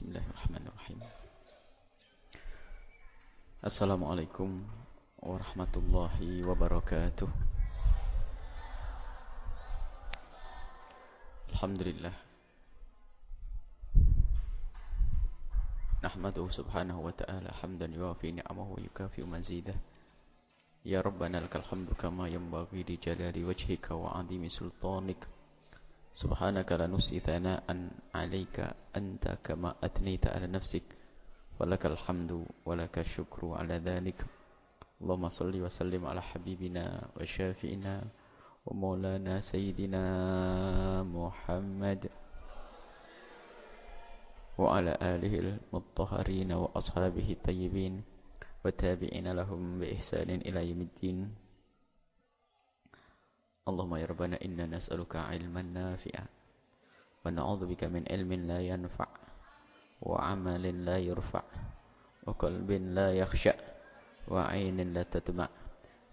Bismillahirrahmanirrahim. Assalamualaikum warahmatullahi wabarakatuh. Alhamdulillah. Nahmaduhu subhanahu wa ta'ala hamdan yuafi ni'amahu yukafi mazidah. Ya Rabbana lakal hamdu kama yanbaghi li jalali wajhika wa 'azimi sultanika. سبحانك لا نسي ثناء عليك أنت كما أثنيت على نفسك ولك الحمد ولك الشكر على ذلك. اللهم صل وسلم على حبيبنا وشافئنا ومولانا سيدنا محمد وعلى آله المطهرين وأصحابه الطيبين وتابعين لهم بإحسان إلى يوم الدين. اللهم يا ربنا إنا نسألك علما نافعا ونعوذ بك من علم لا ينفع وعمل لا يرفع وقلب لا يخشع وعين لا تدمع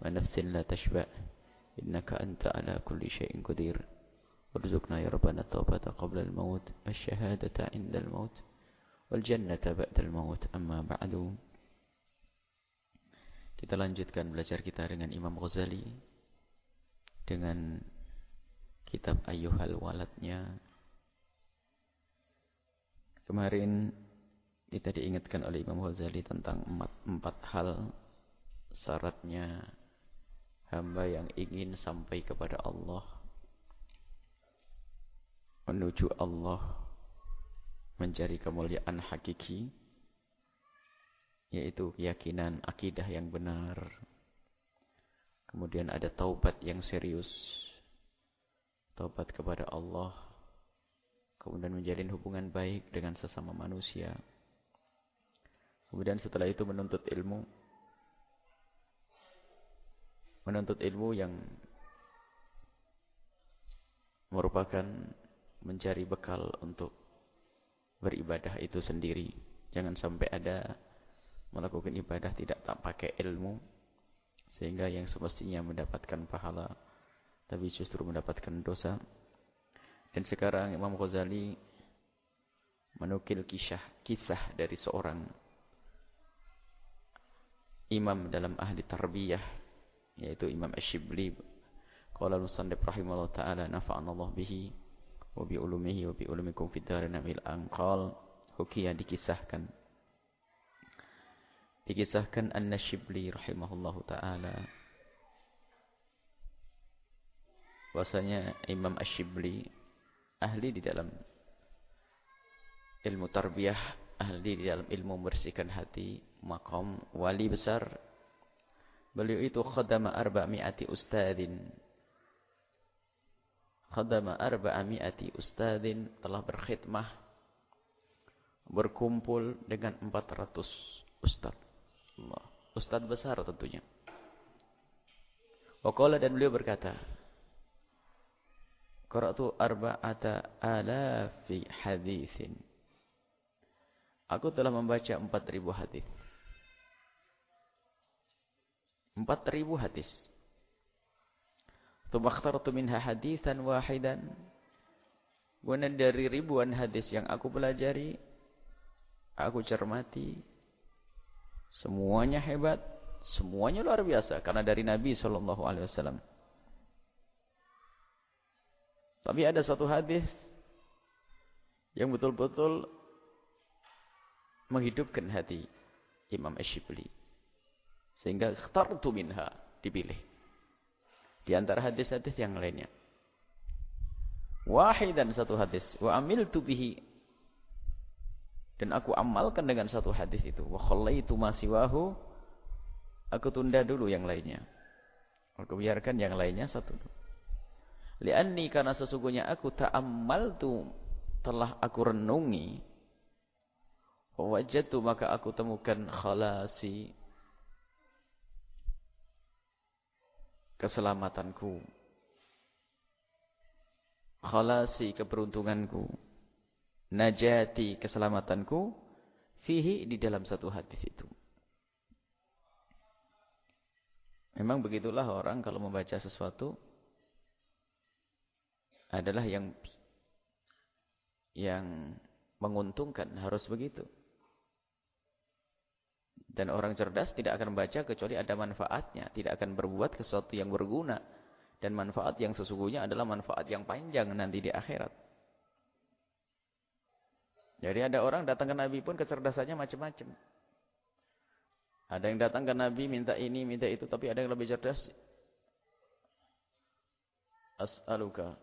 ونفس لا تشبع. إنك أنت على كل شيء قدير. وارزقنا يا ربنا التوبة قبل الموت والشهادة عند الموت والجنة بعد الموت. أما بعد. Kita lanjutkan belajar kita dengan Imam Ghazali. Dengan kitab Ayyuhal Waladnya. Kemarin kita diingatkan oleh Imam Ghazali tentang empat, empat hal syaratnya hamba yang ingin sampai kepada Allah menuju Allah mencari kemuliaan hakiki yaitu keyakinan akidah yang benar Kemudian ada taubat yang serius. Taubat kepada Allah. Kemudian menjalin hubungan baik dengan sesama manusia. Kemudian setelah itu menuntut ilmu. Menuntut ilmu yang merupakan mencari bekal untuk beribadah itu sendiri. Jangan sampai ada melakukan ibadah tidak tak pakai ilmu sehingga yang semestinya mendapatkan pahala tapi justru mendapatkan dosa. Dan sekarang Imam Ghazali menukil kisah kisah dari seorang imam dalam ahli tarbiyah yaitu Imam Asy-Syibli qala musannif rahimahullah taala nafa'ana Allah bihi wa bi ulumihi wa bi ulumikum fid darin amil anqal dikisahkan Dikisahkan An-Nashibli rahimahullahu taala bahwasanya Imam Ash-Shibli ahli di dalam ilmu tarbiyah, ahli di dalam ilmu membersihkan hati, maqam wali besar. Beliau itu khadama arba'mi'ati ustadin. Khadama arba'mi'ati ustadin telah berkhidmah berkumpul dengan 400 ustad. Allah. Ustaz besar tentunya. Waqala dan beliau berkata, Qara'tu arba'ata alafi hadithin. Aku telah membaca 4000 hadis. 4000 hadis. Tumakhtartu minha hadithan wahidan. Kemudian dari ribuan hadis yang aku pelajari, aku cermati, Semuanya hebat, semuanya luar biasa karena dari Nabi sallallahu alaihi wasallam. Tapi ada satu hadis yang betul-betul menghidupkan hati Imam Ash-Shibli. Sehingga ikhtartu minha dipilih. Di antara hadis-hadis yang lainnya. Wahidan satu hadis. Wa amiltu bihi dan aku amalkan dengan satu hadis itu. Wa khallaitu ma siwahu. Aku tunda dulu yang lainnya. Aku biarkan yang lainnya satu dulu. Lianni karena sesungguhnya aku ta'ammaltu telah aku renungi. Wajatu maka aku temukan khalasi keselamatanku. Khalasi keberuntunganku najati keselamatanku fihi di dalam satu hadis itu. Memang begitulah orang kalau membaca sesuatu adalah yang yang menguntungkan. Harus begitu. Dan orang cerdas tidak akan membaca kecuali ada manfaatnya. Tidak akan berbuat sesuatu yang berguna. Dan manfaat yang sesungguhnya adalah manfaat yang panjang nanti di akhirat. Jadi ada orang datang ke Nabi pun kecerdasannya macam-macam. Ada yang datang ke Nabi minta ini, minta itu. Tapi ada yang lebih cerdas. As'aluka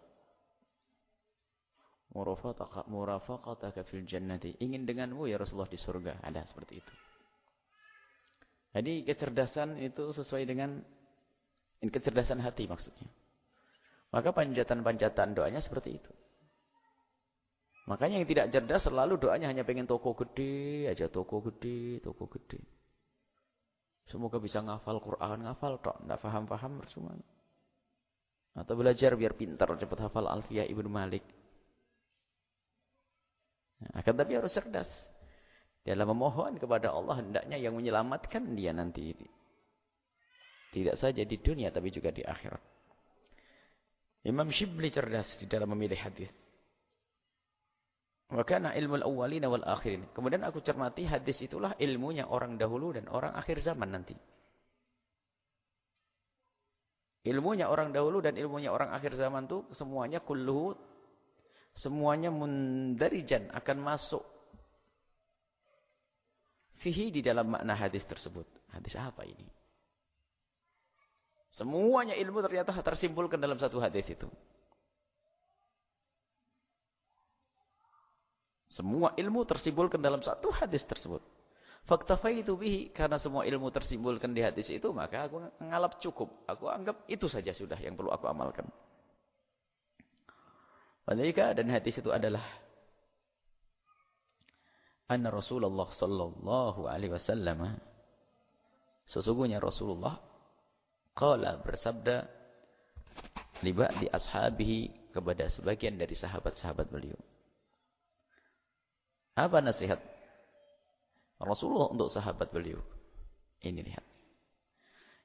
murafaqataka fil jannati. Ingin denganmu ya Rasulullah di surga. Ada seperti itu. Jadi kecerdasan itu sesuai dengan kecerdasan hati maksudnya. Maka panjatan-panjatan doanya seperti itu. Makanya yang tidak cerdas selalu doanya hanya pengen toko gede aja, toko gede, toko gede. Semoga bisa ngafal Quran, ngafal tok, enggak paham-paham percuma. Atau belajar biar pintar cepat hafal Alfiyah Ibnu Malik. Nah, akan tapi harus cerdas. Dalam memohon kepada Allah hendaknya yang menyelamatkan dia nanti. Tidak saja di dunia tapi juga di akhirat. Imam Shibli cerdas di dalam memilih hadis. Wakana ilmu al-awwalina wal akhirin. Kemudian aku cermati hadis itulah ilmunya orang dahulu dan orang akhir zaman nanti. Ilmunya orang dahulu dan ilmunya orang akhir zaman itu semuanya kulluhu semuanya mundarijan akan masuk fihi di dalam makna hadis tersebut. Hadis apa ini? Semuanya ilmu ternyata tersimpulkan dalam satu hadis itu. Semua ilmu tersimpulkan dalam satu hadis tersebut. itu bihi. Karena semua ilmu tersimpulkan di hadis itu, maka aku ngalap cukup. Aku anggap itu saja sudah yang perlu aku amalkan. Wadhalika dan hadis itu adalah anna Rasulullah sallallahu alaihi wasallam sesungguhnya Rasulullah qala bersabda liba di ashabihi kepada sebagian dari sahabat-sahabat beliau. Apa nasihat Rasulullah untuk sahabat beliau? Ini lihat.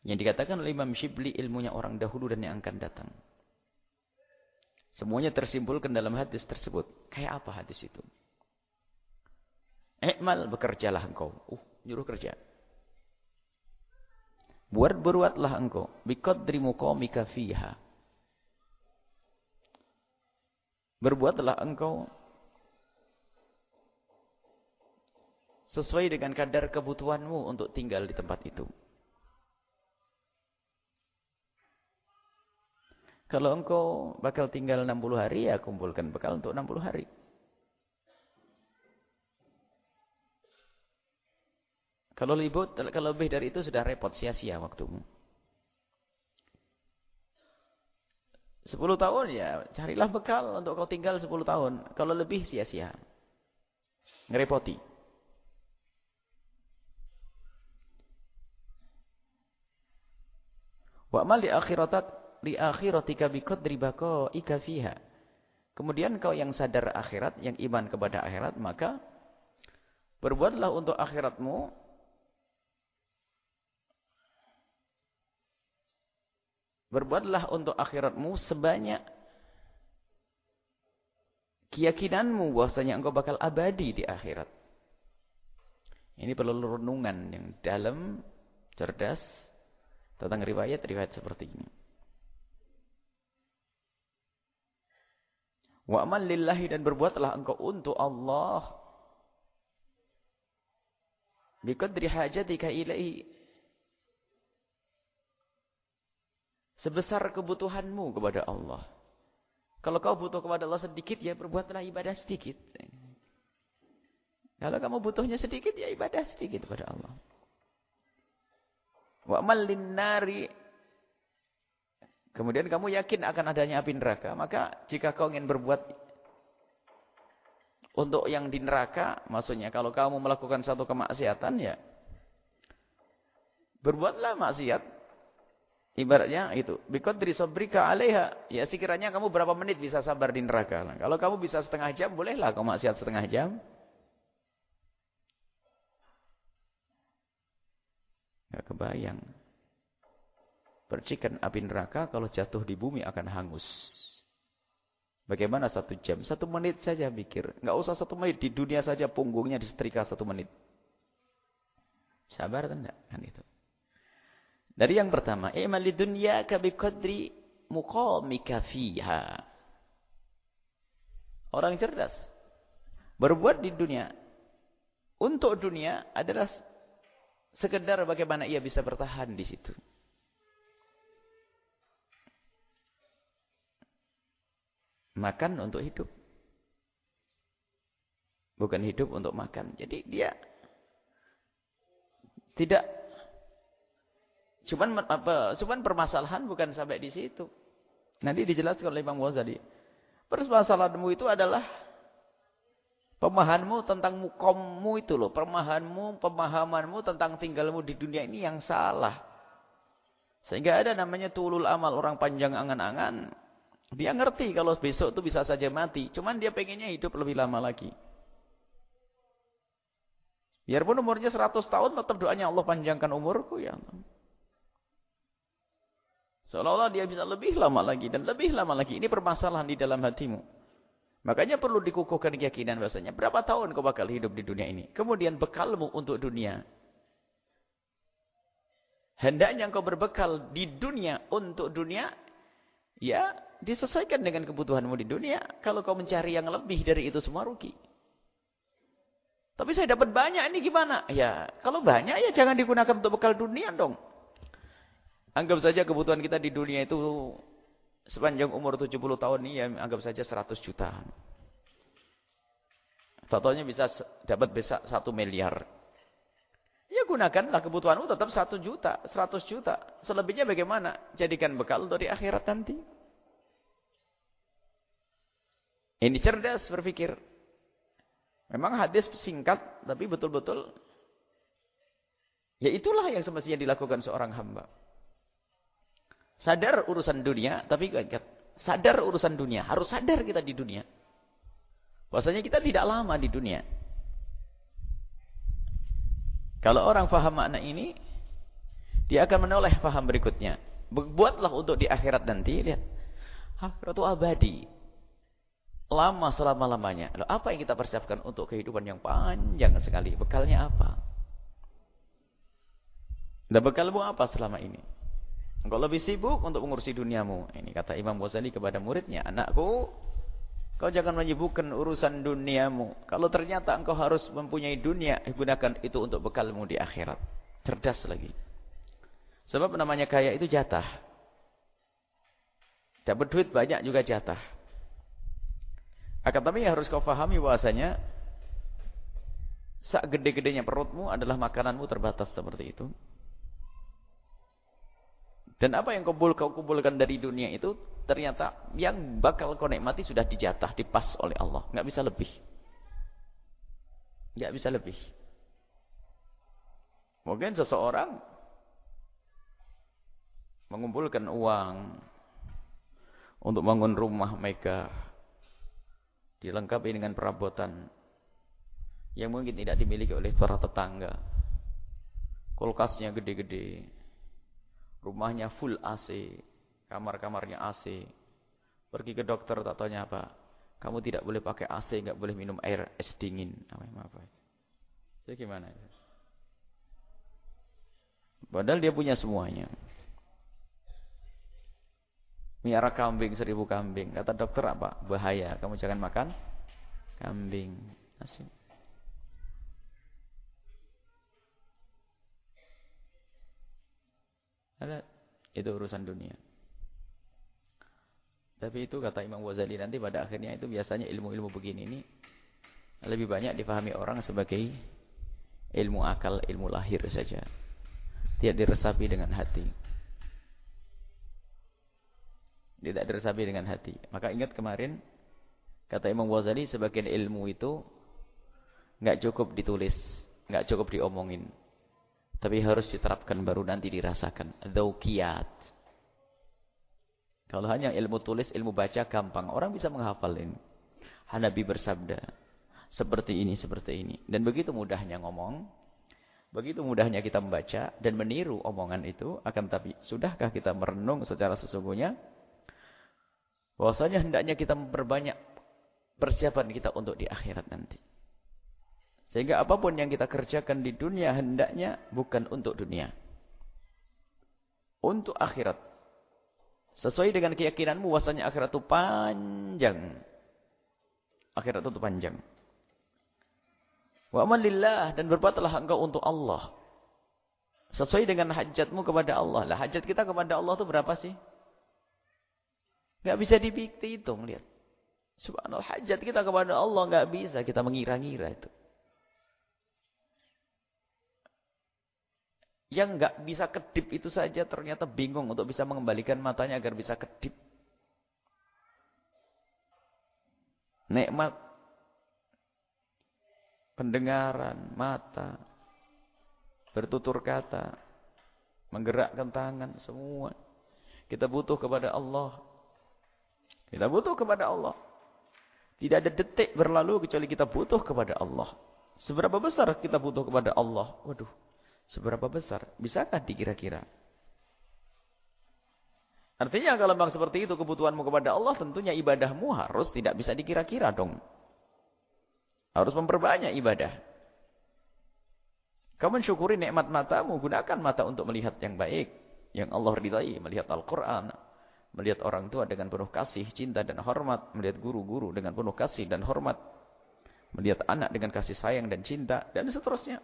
Yang dikatakan oleh Imam Shibli ilmunya orang dahulu dan yang akan datang. Semuanya tersimpulkan dalam hadis tersebut. Kayak apa hadis itu? Ikmal bekerjalah engkau. Uh, nyuruh kerja. Buat berbuatlah engkau. Biqadri muqamika fiha. Berbuatlah engkau sesuai dengan kadar kebutuhanmu untuk tinggal di tempat itu. Kalau engkau bakal tinggal 60 hari, ya kumpulkan bekal untuk 60 hari. Kalau lebih, kalau lebih dari itu sudah repot, sia-sia waktumu. 10 tahun ya, carilah bekal untuk kau tinggal 10 tahun. Kalau lebih sia-sia. Ngerepoti. Wa amal li akhiratak li akhiratika biqadri baqaika fiha. Kemudian kau yang sadar akhirat, yang iman kepada akhirat, maka berbuatlah untuk akhiratmu Berbuatlah untuk akhiratmu sebanyak keyakinanmu bahwasanya engkau bakal abadi di akhirat. Ini perlu renungan yang dalam, cerdas, tentang riwayat-riwayat seperti ini. Wa amal lillahi dan berbuatlah engkau untuk Allah. Biqadri hajatika ilaihi Sebesar kebutuhanmu kepada Allah. Kalau kau butuh kepada Allah sedikit, ya berbuatlah ibadah sedikit. Kalau kamu butuhnya sedikit, ya ibadah sedikit kepada Allah. Wa malin nari. Kemudian kamu yakin akan adanya api neraka. Maka jika kau ingin berbuat untuk yang di neraka, maksudnya kalau kamu melakukan satu kemaksiatan, ya berbuatlah maksiat Ibaratnya itu. Biqadri sabrika alaiha. Ya sekiranya kamu berapa menit bisa sabar di neraka. Kalau kamu bisa setengah jam, bolehlah kamu maksiat setengah jam. Gak kebayang. Percikan api neraka kalau jatuh di bumi akan hangus. Bagaimana satu jam? Satu menit saja pikir. Enggak usah satu menit. Di dunia saja punggungnya disetrika satu menit. Sabar atau? Kan itu. Dari yang pertama. I'mal li dunya kabiqadri muqamika fiha. Orang cerdas. Berbuat di dunia. Untuk dunia adalah sekedar bagaimana ia bisa bertahan di situ. Makan untuk hidup. Bukan hidup untuk makan. Jadi dia tidak cuman apa cuman permasalahan bukan sampai di situ. Nanti dijelaskan oleh Imam Ghazali. Permasalahanmu itu adalah pemahamanmu tentang mukommu itu loh, pemahamanmu, pemahamanmu tentang tinggalmu di dunia ini yang salah. Sehingga ada namanya tulul amal, orang panjang angan-angan. Dia ngerti kalau besok itu bisa saja mati. Cuman dia pengennya hidup lebih lama lagi. Biarpun umurnya 100 tahun, tetap doanya Allah panjangkan umurku. ya Seolah-olah dia bisa lebih lama lagi dan lebih lama lagi. Ini permasalahan di dalam hatimu. Makanya perlu dikukuhkan keyakinan bahasanya. Berapa tahun kau bakal hidup di dunia ini? Kemudian bekalmu untuk dunia. Hendaknya kau berbekal di dunia untuk dunia. Ya, disesuaikan dengan kebutuhanmu di dunia. Kalau kau mencari yang lebih dari itu semua rugi. Tapi saya dapat banyak ini gimana? Ya, kalau banyak ya jangan digunakan untuk bekal dunia dong. Anggap saja kebutuhan kita di dunia itu sepanjang umur 70 tahun ini ya anggap saja 100 juta. Totalnya bisa dapat bisa 1 miliar. Ya gunakanlah kebutuhanmu tetap 1 juta, 100 juta. Selebihnya bagaimana? Jadikan bekal untuk di akhirat nanti. Ini cerdas berpikir. Memang hadis singkat, tapi betul-betul. Ya itulah yang semestinya dilakukan seorang hamba. Sadar urusan dunia, tapi. Sadar urusan dunia. Harus sadar kita di dunia. Bahasanya kita tidak lama di dunia. Kalau orang faham makna ini, dia akan menoleh faham berikutnya. Buatlah untuk di akhirat nanti, lihat. Akhirat itu abadi lama selama-lamanya. Lalu apa yang kita persiapkan untuk kehidupan yang panjang sekali? Bekalnya apa? Dan bekalmu apa selama ini? Engkau lebih sibuk untuk mengurusi duniamu. Ini kata Imam Ghazali kepada muridnya. Anakku, kau jangan menyibukkan urusan duniamu. Kalau ternyata engkau harus mempunyai dunia, gunakan itu untuk bekalmu di akhirat. Cerdas lagi. Sebab namanya kaya itu jatah. Dapat duit banyak juga jatah. Akan tapi harus kau fahami bahwasanya sak gede-gedenya perutmu adalah makananmu terbatas seperti itu. Dan apa yang kau kumpulkan dari dunia itu ternyata yang bakal kau nikmati sudah dijatah, dipas oleh Allah. Nggak bisa lebih. Nggak bisa lebih. Mungkin seseorang mengumpulkan uang untuk bangun rumah megah dilengkapi dengan perabotan yang mungkin tidak dimiliki oleh para tetangga. Kulkasnya gede-gede. Rumahnya full AC, kamar-kamarnya AC. Pergi ke dokter tak tanya apa? Kamu tidak boleh pakai AC, enggak boleh minum air es dingin. Apa apa? Jadi gimana? Padahal dia punya semuanya. Miara kambing seribu kambing. Kata dokter apa? Bahaya. Kamu jangan makan kambing. Asik. Ada itu urusan dunia. Tapi itu kata Imam Ghazali nanti pada akhirnya itu biasanya ilmu-ilmu begini ini lebih banyak dipahami orang sebagai ilmu akal, ilmu lahir saja. Tidak diresapi dengan hati. Tidak diresapi dengan hati. Maka ingat kemarin, kata Imam Ghazali, sebagian ilmu itu nggak cukup ditulis, nggak cukup diomongin. Tapi harus diterapkan baru nanti dirasakan. Dhaukiyat. Kalau hanya ilmu tulis, ilmu baca gampang. Orang bisa menghafal ini. Hanabi bersabda. Seperti ini, seperti ini. Dan begitu mudahnya ngomong. Begitu mudahnya kita membaca dan meniru omongan itu. Akan tapi, sudahkah kita merenung secara sesungguhnya? Bahwasanya hendaknya kita memperbanyak persiapan kita untuk di akhirat nanti. Sehingga apa pun yang kita kerjakan di dunia hendaknya bukan untuk dunia. Untuk akhirat. Sesuai dengan keyakinanmu bahwasanya akhirat itu panjang. Akhirat itu panjang. Wa amalillah dan berbuatlah engkau untuk Allah. Sesuai dengan hajatmu kepada Allah. Lah hajat kita kepada Allah itu berapa sih? Enggak bisa dihitung, lihat. Subhanallah, hajat kita kepada Allah enggak bisa kita mengira-ngira itu. Yang enggak bisa kedip itu saja ternyata bingung untuk bisa mengembalikan matanya agar bisa kedip. Nikmat pendengaran, mata, bertutur kata, menggerakkan tangan, semua. Kita butuh kepada Allah. Kita butuh kepada Allah. Tidak ada detik berlalu kecuali kita butuh kepada Allah. Seberapa besar kita butuh kepada Allah? Waduh. Seberapa besar? Bisakah dikira-kira? Artinya kalau memang seperti itu kebutuhanmu kepada Allah, tentunya ibadahmu harus tidak bisa dikira-kira dong. Harus memperbanyak ibadah. Kamu mensyukuri nikmat matamu, gunakan mata untuk melihat yang baik. Yang Allah ridai, melihat Al-Quran. Melihat orang tua dengan penuh kasih, cinta dan hormat. Melihat guru-guru dengan penuh kasih dan hormat. Melihat anak dengan kasih sayang dan cinta. Dan seterusnya.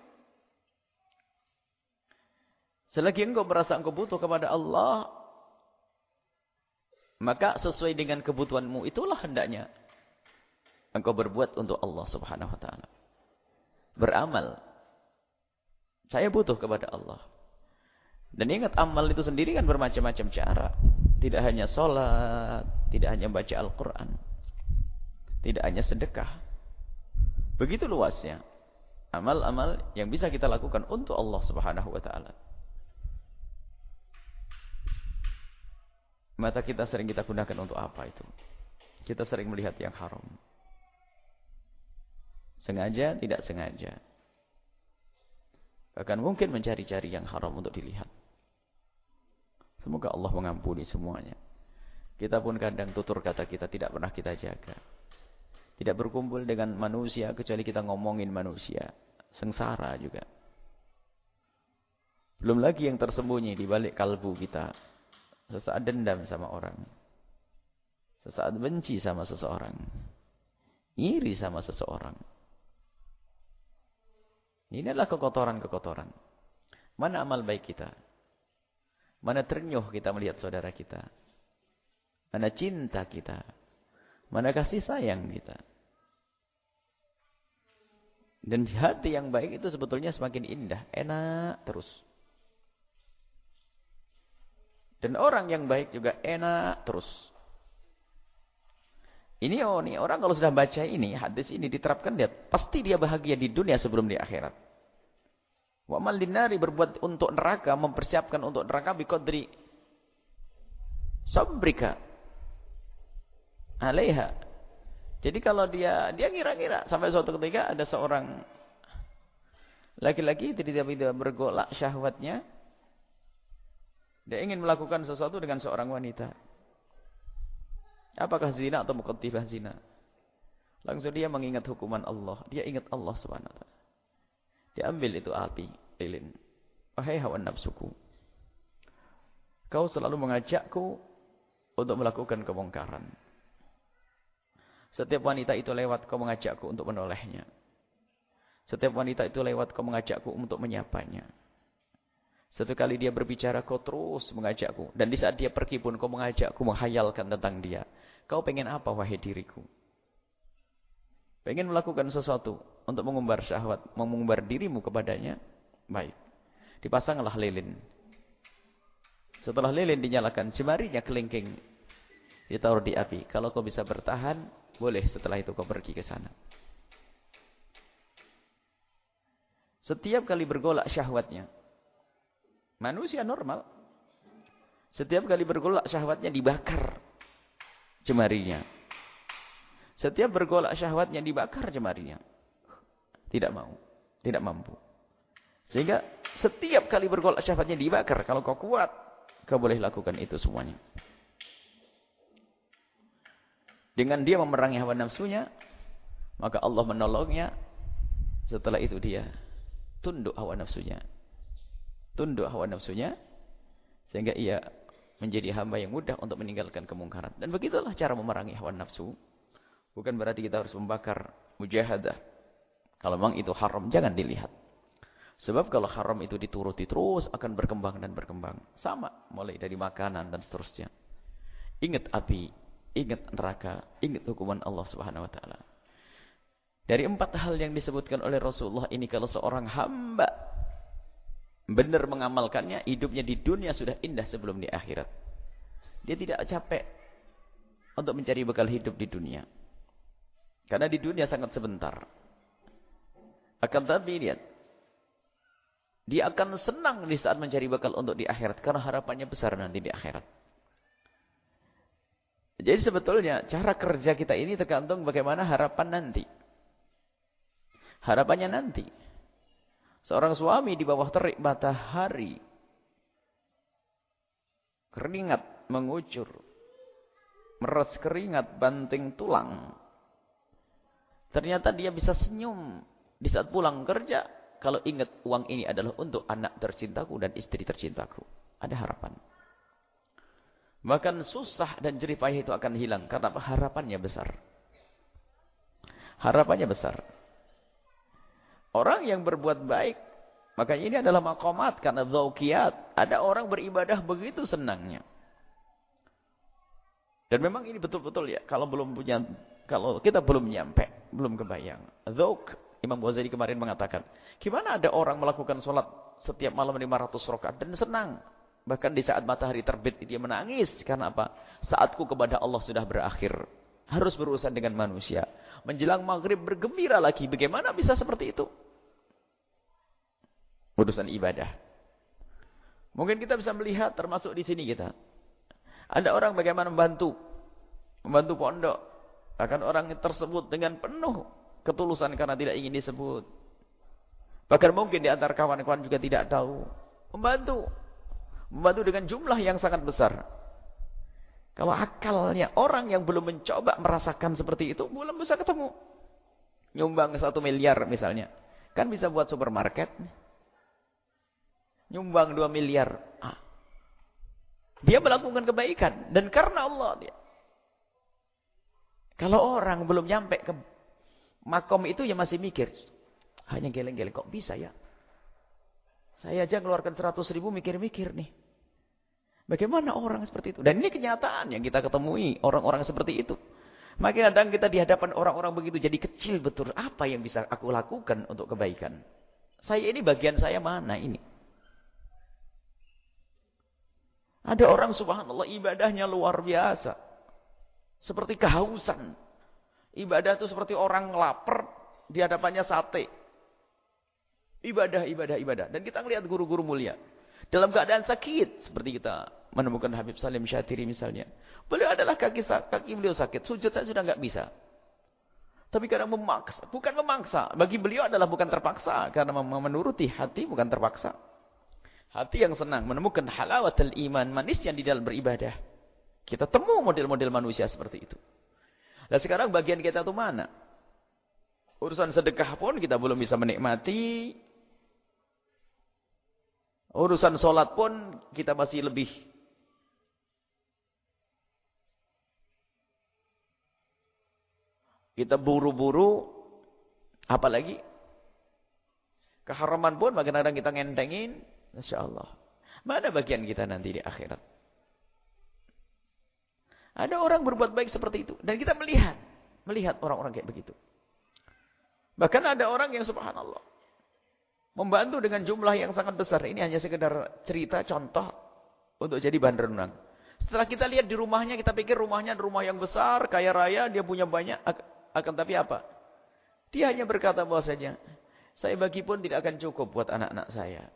Selagi engkau merasa engkau butuh kepada Allah, maka sesuai dengan kebutuhanmu itulah hendaknya engkau berbuat untuk Allah Subhanahu wa taala. Beramal. Saya butuh kepada Allah. Dan ingat amal itu sendiri kan bermacam-macam cara. Tidak hanya sholat, tidak hanya baca Al-Quran. Tidak hanya sedekah. Begitu luasnya. Amal-amal yang bisa kita lakukan untuk Allah Subhanahu wa taala. Mata kita sering kita gunakan untuk apa itu? Kita sering melihat yang haram. Sengaja, tidak sengaja. Bahkan mungkin mencari-cari yang haram untuk dilihat. Semoga Allah mengampuni semuanya. Kita pun kadang tutur kata kita tidak pernah kita jaga. Tidak berkumpul dengan manusia kecuali kita ngomongin manusia. Sengsara juga. Belum lagi yang tersembunyi di balik kalbu kita. Sesaat dendam sama orang. Sesaat benci sama seseorang. Iri sama seseorang. Ini adalah kekotoran-kekotoran. Mana amal baik kita? Mana ternyuh kita melihat saudara kita? Mana cinta kita? Mana kasih sayang kita? Dan hati yang baik itu sebetulnya semakin indah, enak terus. Dan orang yang baik juga enak terus. Ini oh nih orang kalau sudah baca ini, hadis ini diterapkan dia pasti dia bahagia di dunia sebelum di akhirat. Wa mal dinari berbuat untuk neraka, mempersiapkan untuk neraka biqadri sabrika alaiha. Jadi kalau dia dia ngira-ngira sampai suatu ketika ada seorang laki-laki tiba-tiba bergolak syahwatnya dia ingin melakukan sesuatu dengan seorang wanita. Apakah zina atau mukaddifah zina? Langsung dia mengingat hukuman Allah. Dia ingat Allah SWT. Dia ambil itu api, lilin. Wahai hawa nafsuku. Kau selalu mengajakku untuk melakukan kebongkaran. Setiap wanita itu lewat kau mengajakku untuk menolehnya. Setiap wanita itu lewat kau mengajakku untuk menyapanya. Satu kali dia berbicara, kau terus mengajakku. Dan di saat dia pergi pun, kau mengajakku menghayalkan tentang dia. Kau pengen apa, wahai diriku? Pengen melakukan sesuatu untuk mengumbar syahwat, mengumbar dirimu kepadanya? Baik. Dipasanglah lilin. Setelah lilin dinyalakan, jemarinya kelingking. Ditaruh di api. Kalau kau bisa bertahan, boleh setelah itu kau pergi ke sana. Setiap kali bergolak syahwatnya, Manusia normal. Setiap kali bergolak syahwatnya dibakar jemarinya. Setiap bergolak syahwatnya dibakar jemarinya. Tidak mau. Tidak mampu. Sehingga setiap kali bergolak syahwatnya dibakar. Kalau kau kuat, kau boleh lakukan itu semuanya. Dengan dia memerangi hawa nafsunya, maka Allah menolongnya. Setelah itu dia tunduk hawa nafsunya. Tunduk hawa nafsunya. Sehingga ia menjadi hamba yang mudah untuk meninggalkan kemungkaran. Dan begitulah cara memerangi hawa nafsu. Bukan berarti kita harus membakar mujahadah. Kalau memang itu haram, jangan dilihat. Sebab kalau haram itu dituruti terus akan berkembang dan berkembang. Sama, mulai dari makanan dan seterusnya. Ingat api, ingat neraka, ingat hukuman Allah Subhanahu wa taala. Dari empat hal yang disebutkan oleh Rasulullah ini kalau seorang hamba benar mengamalkannya, hidupnya di dunia sudah indah sebelum di akhirat. Dia tidak capek untuk mencari bekal hidup di dunia. Karena di dunia sangat sebentar. Akan tapi lihat, dia akan senang di saat mencari bekal untuk di akhirat. Karena harapannya besar nanti di akhirat. Jadi sebetulnya cara kerja kita ini tergantung bagaimana harapan nanti. Harapannya nanti. Seorang suami di bawah terik matahari. Keringat mengucur. Meres keringat banting tulang. Ternyata dia bisa senyum di saat pulang kerja. Kalau ingat uang ini adalah untuk anak tercintaku dan istri tercintaku. Ada harapan. Bahkan susah dan jerih payah itu akan hilang. Karena harapannya besar. Harapannya besar. Orang yang berbuat baik, makanya ini adalah makomat karena zaukiyat. Ada orang beribadah begitu senangnya. Dan memang ini betul-betul ya, kalau belum punya kalau kita belum nyampe, belum kebayang. Zauk, Imam Ghazali kemarin mengatakan, gimana ada orang melakukan sholat setiap malam 500 rakaat dan senang. Bahkan di saat matahari terbit dia menangis. Karena apa? Saatku kepada Allah sudah berakhir. Harus berurusan dengan manusia. Menjelang maghrib bergembira lagi. Bagaimana bisa seperti itu? Urusan ibadah. Mungkin kita bisa melihat termasuk di sini kita. Ada orang bagaimana membantu. Membantu pondok. Bahkan orang tersebut dengan penuh ketulusan karena tidak ingin disebut. Bahkan mungkin di antara kawan-kawan juga tidak tahu. Membantu. Membantu dengan jumlah yang sangat besar. Kalau akalnya orang yang belum mencoba merasakan seperti itu, belum bisa ketemu. Nyumbang satu miliar misalnya. Kan bisa buat supermarket. Nyumbang 2 miliar. Ah. Dia melakukan kebaikan. Dan karena Allah dia. Kalau orang belum nyampe ke makom itu ya masih mikir. Hanya geleng-geleng. Kok bisa ya? Saya aja keluarkan 100 ribu mikir-mikir nih. Bagaimana orang seperti itu? Dan ini kenyataan yang kita ketemui. Orang-orang seperti itu. Maka kadang kita di hadapan orang-orang begitu jadi kecil betul. Apa yang bisa aku lakukan untuk kebaikan? Saya ini bagian saya mana ini? Ada orang subhanallah ibadahnya luar biasa. Seperti kehausan. Ibadah itu seperti orang lapar di hadapannya sate. Ibadah, ibadah, ibadah. Dan kita melihat guru-guru mulia. Dalam keadaan sakit. Seperti kita menemukan Habib Salim Syatiri misalnya. Beliau adalah kaki kaki beliau sakit. Sujud saja sudah nggak bisa. Tapi kadang memaksa. Bukan memaksa. Bagi beliau adalah bukan terpaksa. Karena menuruti hati bukan terpaksa. Hati yang senang menemukan halawatul iman, manisnya di dalam beribadah. Kita temu model-model manusia seperti itu. Dan sekarang bagian kita itu mana? Urusan sedekah pun kita belum bisa menikmati. Urusan sholat pun kita masih lebih Kita buru-buru, apalagi keharaman pun kadang-kadang kita ngentengin, Masya Allah. Mana bagian kita nanti di akhirat? Ada orang berbuat baik seperti itu. Dan kita melihat. Melihat orang-orang kayak begitu. Bahkan ada orang yang subhanallah. Membantu dengan jumlah yang sangat besar. Ini hanya sekedar cerita, contoh. Untuk jadi bahan renungan. Setelah kita lihat di rumahnya, kita pikir rumahnya rumah yang besar, kaya raya, dia punya banyak. Akan tapi apa? Dia hanya berkata bahwasanya, saya bagi pun tidak akan cukup buat anak-anak saya.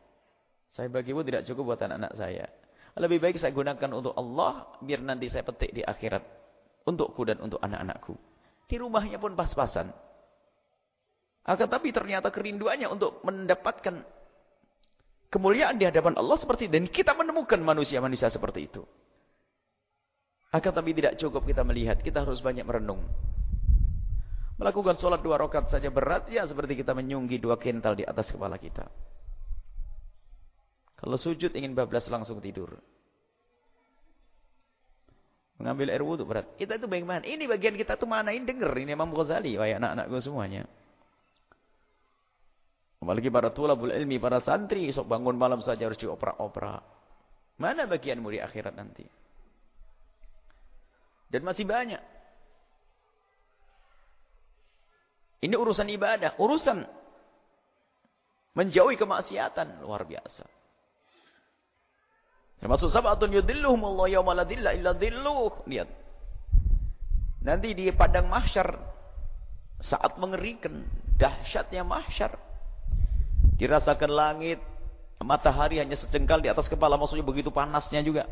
Saya bagi pun tidak cukup buat anak-anak saya. Lebih baik saya gunakan untuk Allah, biar nanti saya petik di akhirat. Untukku dan untuk anak-anakku. Di rumahnya pun pas-pasan. Akan tapi ternyata kerinduannya untuk mendapatkan kemuliaan di hadapan Allah seperti itu. Dan kita menemukan manusia-manusia seperti itu. Akan tapi tidak cukup kita melihat, kita harus banyak merenung. Melakukan sholat dua rakaat saja berat, ya seperti kita menyunggi dua kental di atas kepala kita. Kalau sujud ingin bablas langsung tidur. Mengambil air wudhu berat. Kita itu bagaimana? Ini bagian kita tuh mana? Ini denger. Ini Imam Ghazali. Wahai anak-anakku semuanya. Apalagi para tulabul ilmi, para santri. Sok bangun malam saja harus diopera-opera. Mana bagianmu di akhirat nanti? Dan masih banyak. Ini urusan ibadah. Urusan menjauhi kemaksiatan. Luar biasa. Termasuk sabatun yudilluhum Allah yawma la dilla illa dilluh. Lihat. Nanti di padang mahsyar saat mengerikan dahsyatnya mahsyar dirasakan langit matahari hanya secengkal di atas kepala maksudnya begitu panasnya juga.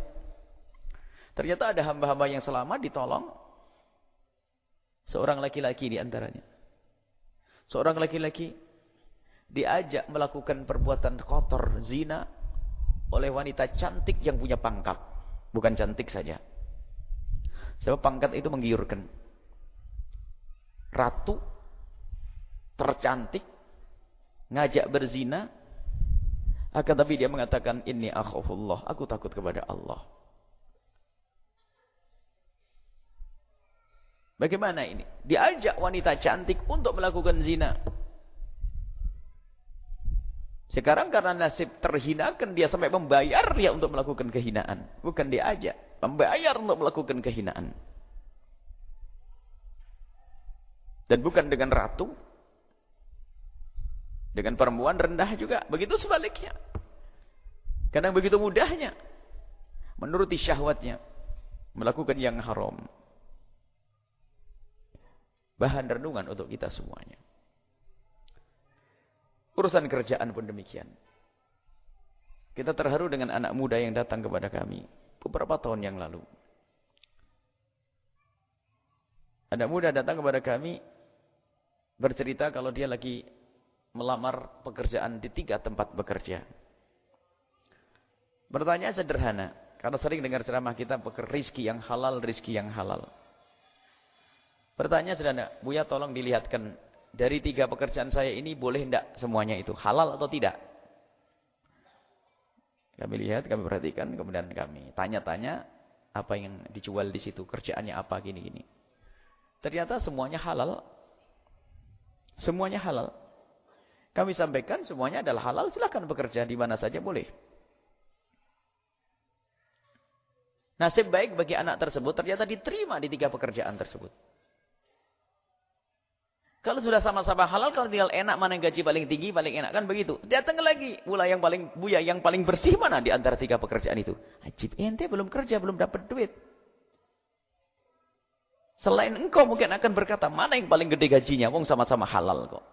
Ternyata ada hamba-hamba yang selamat ditolong seorang laki-laki di antaranya. Seorang laki-laki diajak melakukan perbuatan kotor zina oleh wanita cantik yang punya pangkat. Bukan cantik saja. Sebab pangkat itu menggiurkan. Ratu tercantik ngajak berzina akan tapi dia mengatakan ini akhafullah, aku takut kepada Allah. Bagaimana ini? Diajak wanita cantik untuk melakukan zina. Sekarang karena nasib terhinakan dia sampai membayar dia untuk melakukan kehinaan. Bukan diajak. Membayar untuk melakukan kehinaan. Dan bukan dengan ratu. Dengan perempuan rendah juga. Begitu sebaliknya. Kadang begitu mudahnya. Menuruti syahwatnya. Melakukan yang haram. Bahan renungan untuk kita semuanya. Urusan kerjaan pun demikian. Kita terharu dengan anak muda yang datang kepada kami beberapa tahun yang lalu. Anak muda datang kepada kami bercerita kalau dia lagi melamar pekerjaan di tiga tempat bekerja. Bertanya sederhana, karena sering dengar ceramah kita rizki yang halal, rizki yang halal. Bertanya sederhana, Buya tolong dilihatkan dari tiga pekerjaan saya ini boleh tidak semuanya itu? Halal atau tidak? Kami lihat, kami perhatikan, kemudian kami tanya-tanya apa yang dijual di situ, kerjaannya apa, gini-gini. Ternyata semuanya halal. Semuanya halal. Kami sampaikan semuanya adalah halal, silahkan bekerja di mana saja boleh. Nasib baik bagi anak tersebut ternyata diterima di tiga pekerjaan tersebut. Kalau sudah sama-sama halal, kalau tinggal enak, mana yang gaji paling tinggi, paling enak. Kan begitu. Datang lagi. Pula yang paling buya, yang paling bersih mana di antara tiga pekerjaan itu? Ajib, ente belum kerja, belum dapat duit. Selain engkau mungkin akan berkata, mana yang paling gede gajinya? Wong sama-sama halal kok.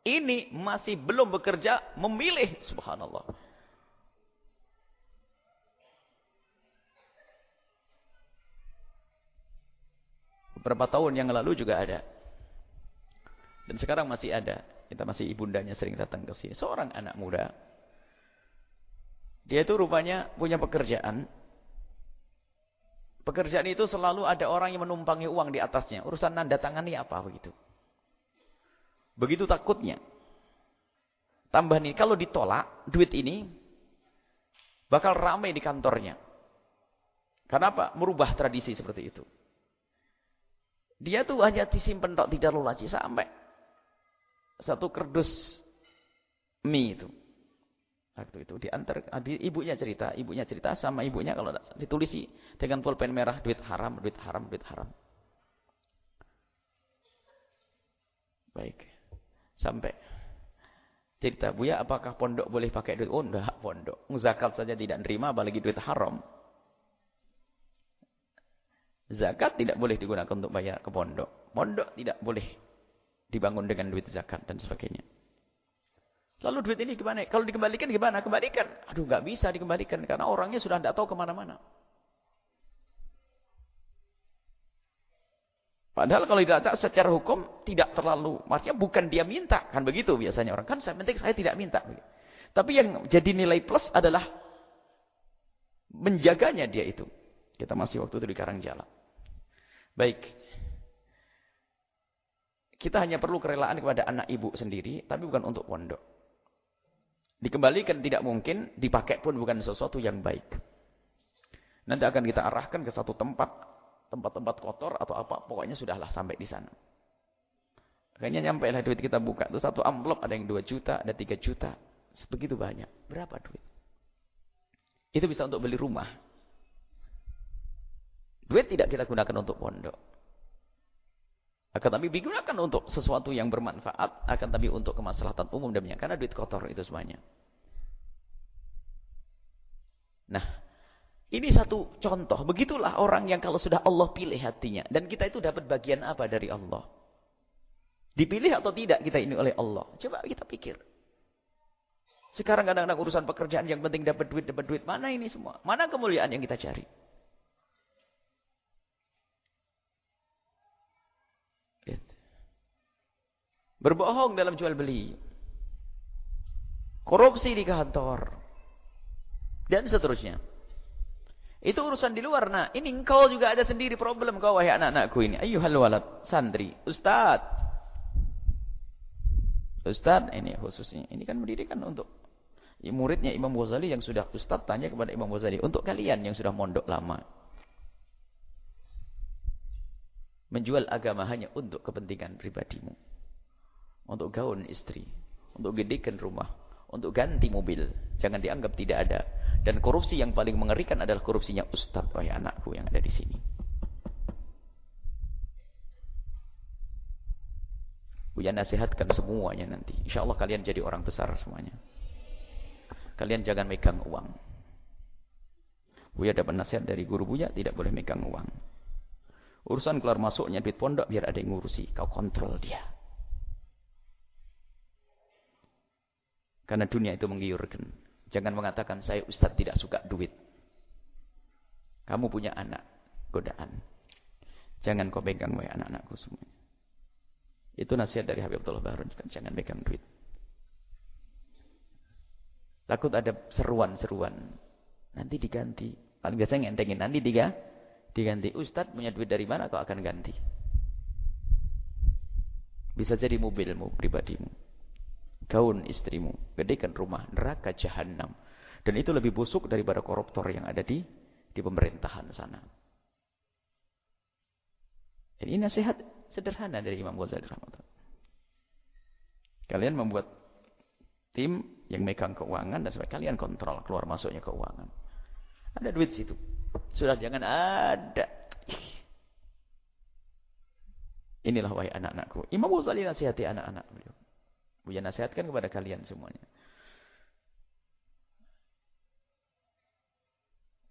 Ini masih belum bekerja, memilih. Subhanallah. Beberapa tahun yang lalu juga ada. Dan sekarang masih ada. Kita masih ibundanya sering datang ke sini. Seorang anak muda. Dia itu rupanya punya pekerjaan. Pekerjaan itu selalu ada orang yang menumpangi uang di atasnya. Urusan nanda tangani apa begitu. Begitu takutnya. Tambah nih, kalau ditolak duit ini bakal ramai di kantornya. Kenapa? Merubah tradisi seperti itu. Dia tuh hanya disimpan tok tidak lagi sampai satu kerdus mie itu. Waktu itu diantar di, ibunya cerita, ibunya cerita sama ibunya kalau ditulisi dengan pulpen merah duit haram, duit haram, duit haram. Baik. Sampai cerita Buya apakah pondok boleh pakai duit? Oh enggak, pondok. Zakat saja tidak nerima apalagi duit haram. Zakat tidak boleh digunakan untuk bayar ke pondok. Pondok tidak boleh dibangun dengan duit zakat dan sebagainya. Lalu duit ini gimana? Kalau dikembalikan gimana? Kembalikan. Aduh, nggak bisa dikembalikan karena orangnya sudah tidak tahu ke mana-mana. Padahal kalau tidak secara hukum tidak terlalu, maksudnya bukan dia minta, kan begitu biasanya orang kan. Saya penting saya tidak minta. Tapi yang jadi nilai plus adalah menjaganya dia itu. Kita masih waktu itu di Karangjala. Baik. Kita hanya perlu kerelaan kepada anak ibu sendiri, tapi bukan untuk pondok. Dikembalikan tidak mungkin, dipakai pun bukan sesuatu yang baik. Nanti akan kita arahkan ke satu tempat, tempat-tempat kotor atau apa, pokoknya sudahlah sampai di sana. Kayaknya nyampe lah duit kita buka. Itu satu amplop ada yang 2 juta, ada 3 juta. Sebegitu banyak. Berapa duit? Itu bisa untuk beli rumah. Duit tidak kita gunakan untuk pondok. Akan tapi digunakan untuk sesuatu yang bermanfaat. Akan tapi untuk kemaslahatan umum dan Karena duit kotor itu semuanya. Nah, ini satu contoh. Begitulah orang yang kalau sudah Allah pilih hatinya. Dan kita itu dapat bagian apa dari Allah? Dipilih atau tidak kita ini oleh Allah? Coba kita pikir. Sekarang kadang-kadang urusan pekerjaan yang penting dapat duit, dapat duit. Mana ini semua? Mana kemuliaan yang kita cari? Berbohong dalam jual beli. Korupsi di kantor. Dan seterusnya. Itu urusan di luar. Nah, ini engkau juga ada sendiri problem kau wahai anak-anakku ini. Ayuhal walad, santri, ustaz. Ustaz ini khususnya. Ini kan pendidikan untuk muridnya Imam Ghazali yang sudah ustaz tanya kepada Imam Ghazali. Untuk kalian yang sudah mondok lama. Menjual agama hanya untuk kepentingan pribadimu untuk gaun istri, untuk gedekan rumah, untuk ganti mobil. Jangan dianggap tidak ada. Dan korupsi yang paling mengerikan adalah korupsinya ustaz, wahai anakku yang ada di sini. Buya nasihatkan semuanya nanti. Insya Allah kalian jadi orang besar semuanya. Kalian jangan megang uang. Buya dapat nasihat dari guru Buya, tidak boleh megang uang. Urusan keluar masuknya duit pondok biar ada yang ngurusi. Kau kontrol dia. Karena dunia itu menggiurkan. Jangan mengatakan saya ustaz tidak suka duit. Kamu punya anak, godaan. Jangan kau pegang wahai anak-anakku semua. Itu nasihat dari Habib Abdullah Barun. Jangan pegang duit. Takut ada seruan-seruan. Nanti diganti. Paling biasanya ngentengin. Nanti diga, diganti. Ustaz punya duit dari mana kau akan ganti? Bisa jadi mobilmu, pribadimu gaun istrimu, gedekan rumah, neraka jahanam. Dan itu lebih busuk daripada koruptor yang ada di di pemerintahan sana. Ini nasihat sederhana dari Imam Ghazali rahmatullah. Kalian membuat tim yang megang keuangan dan sebagainya. Kalian kontrol keluar masuknya keuangan. Ada duit situ. Sudah jangan ada. Inilah wahai anak-anakku. Imam Ghazali nasihati anak-anak beliau. Buya nasihatkan kepada kalian semuanya.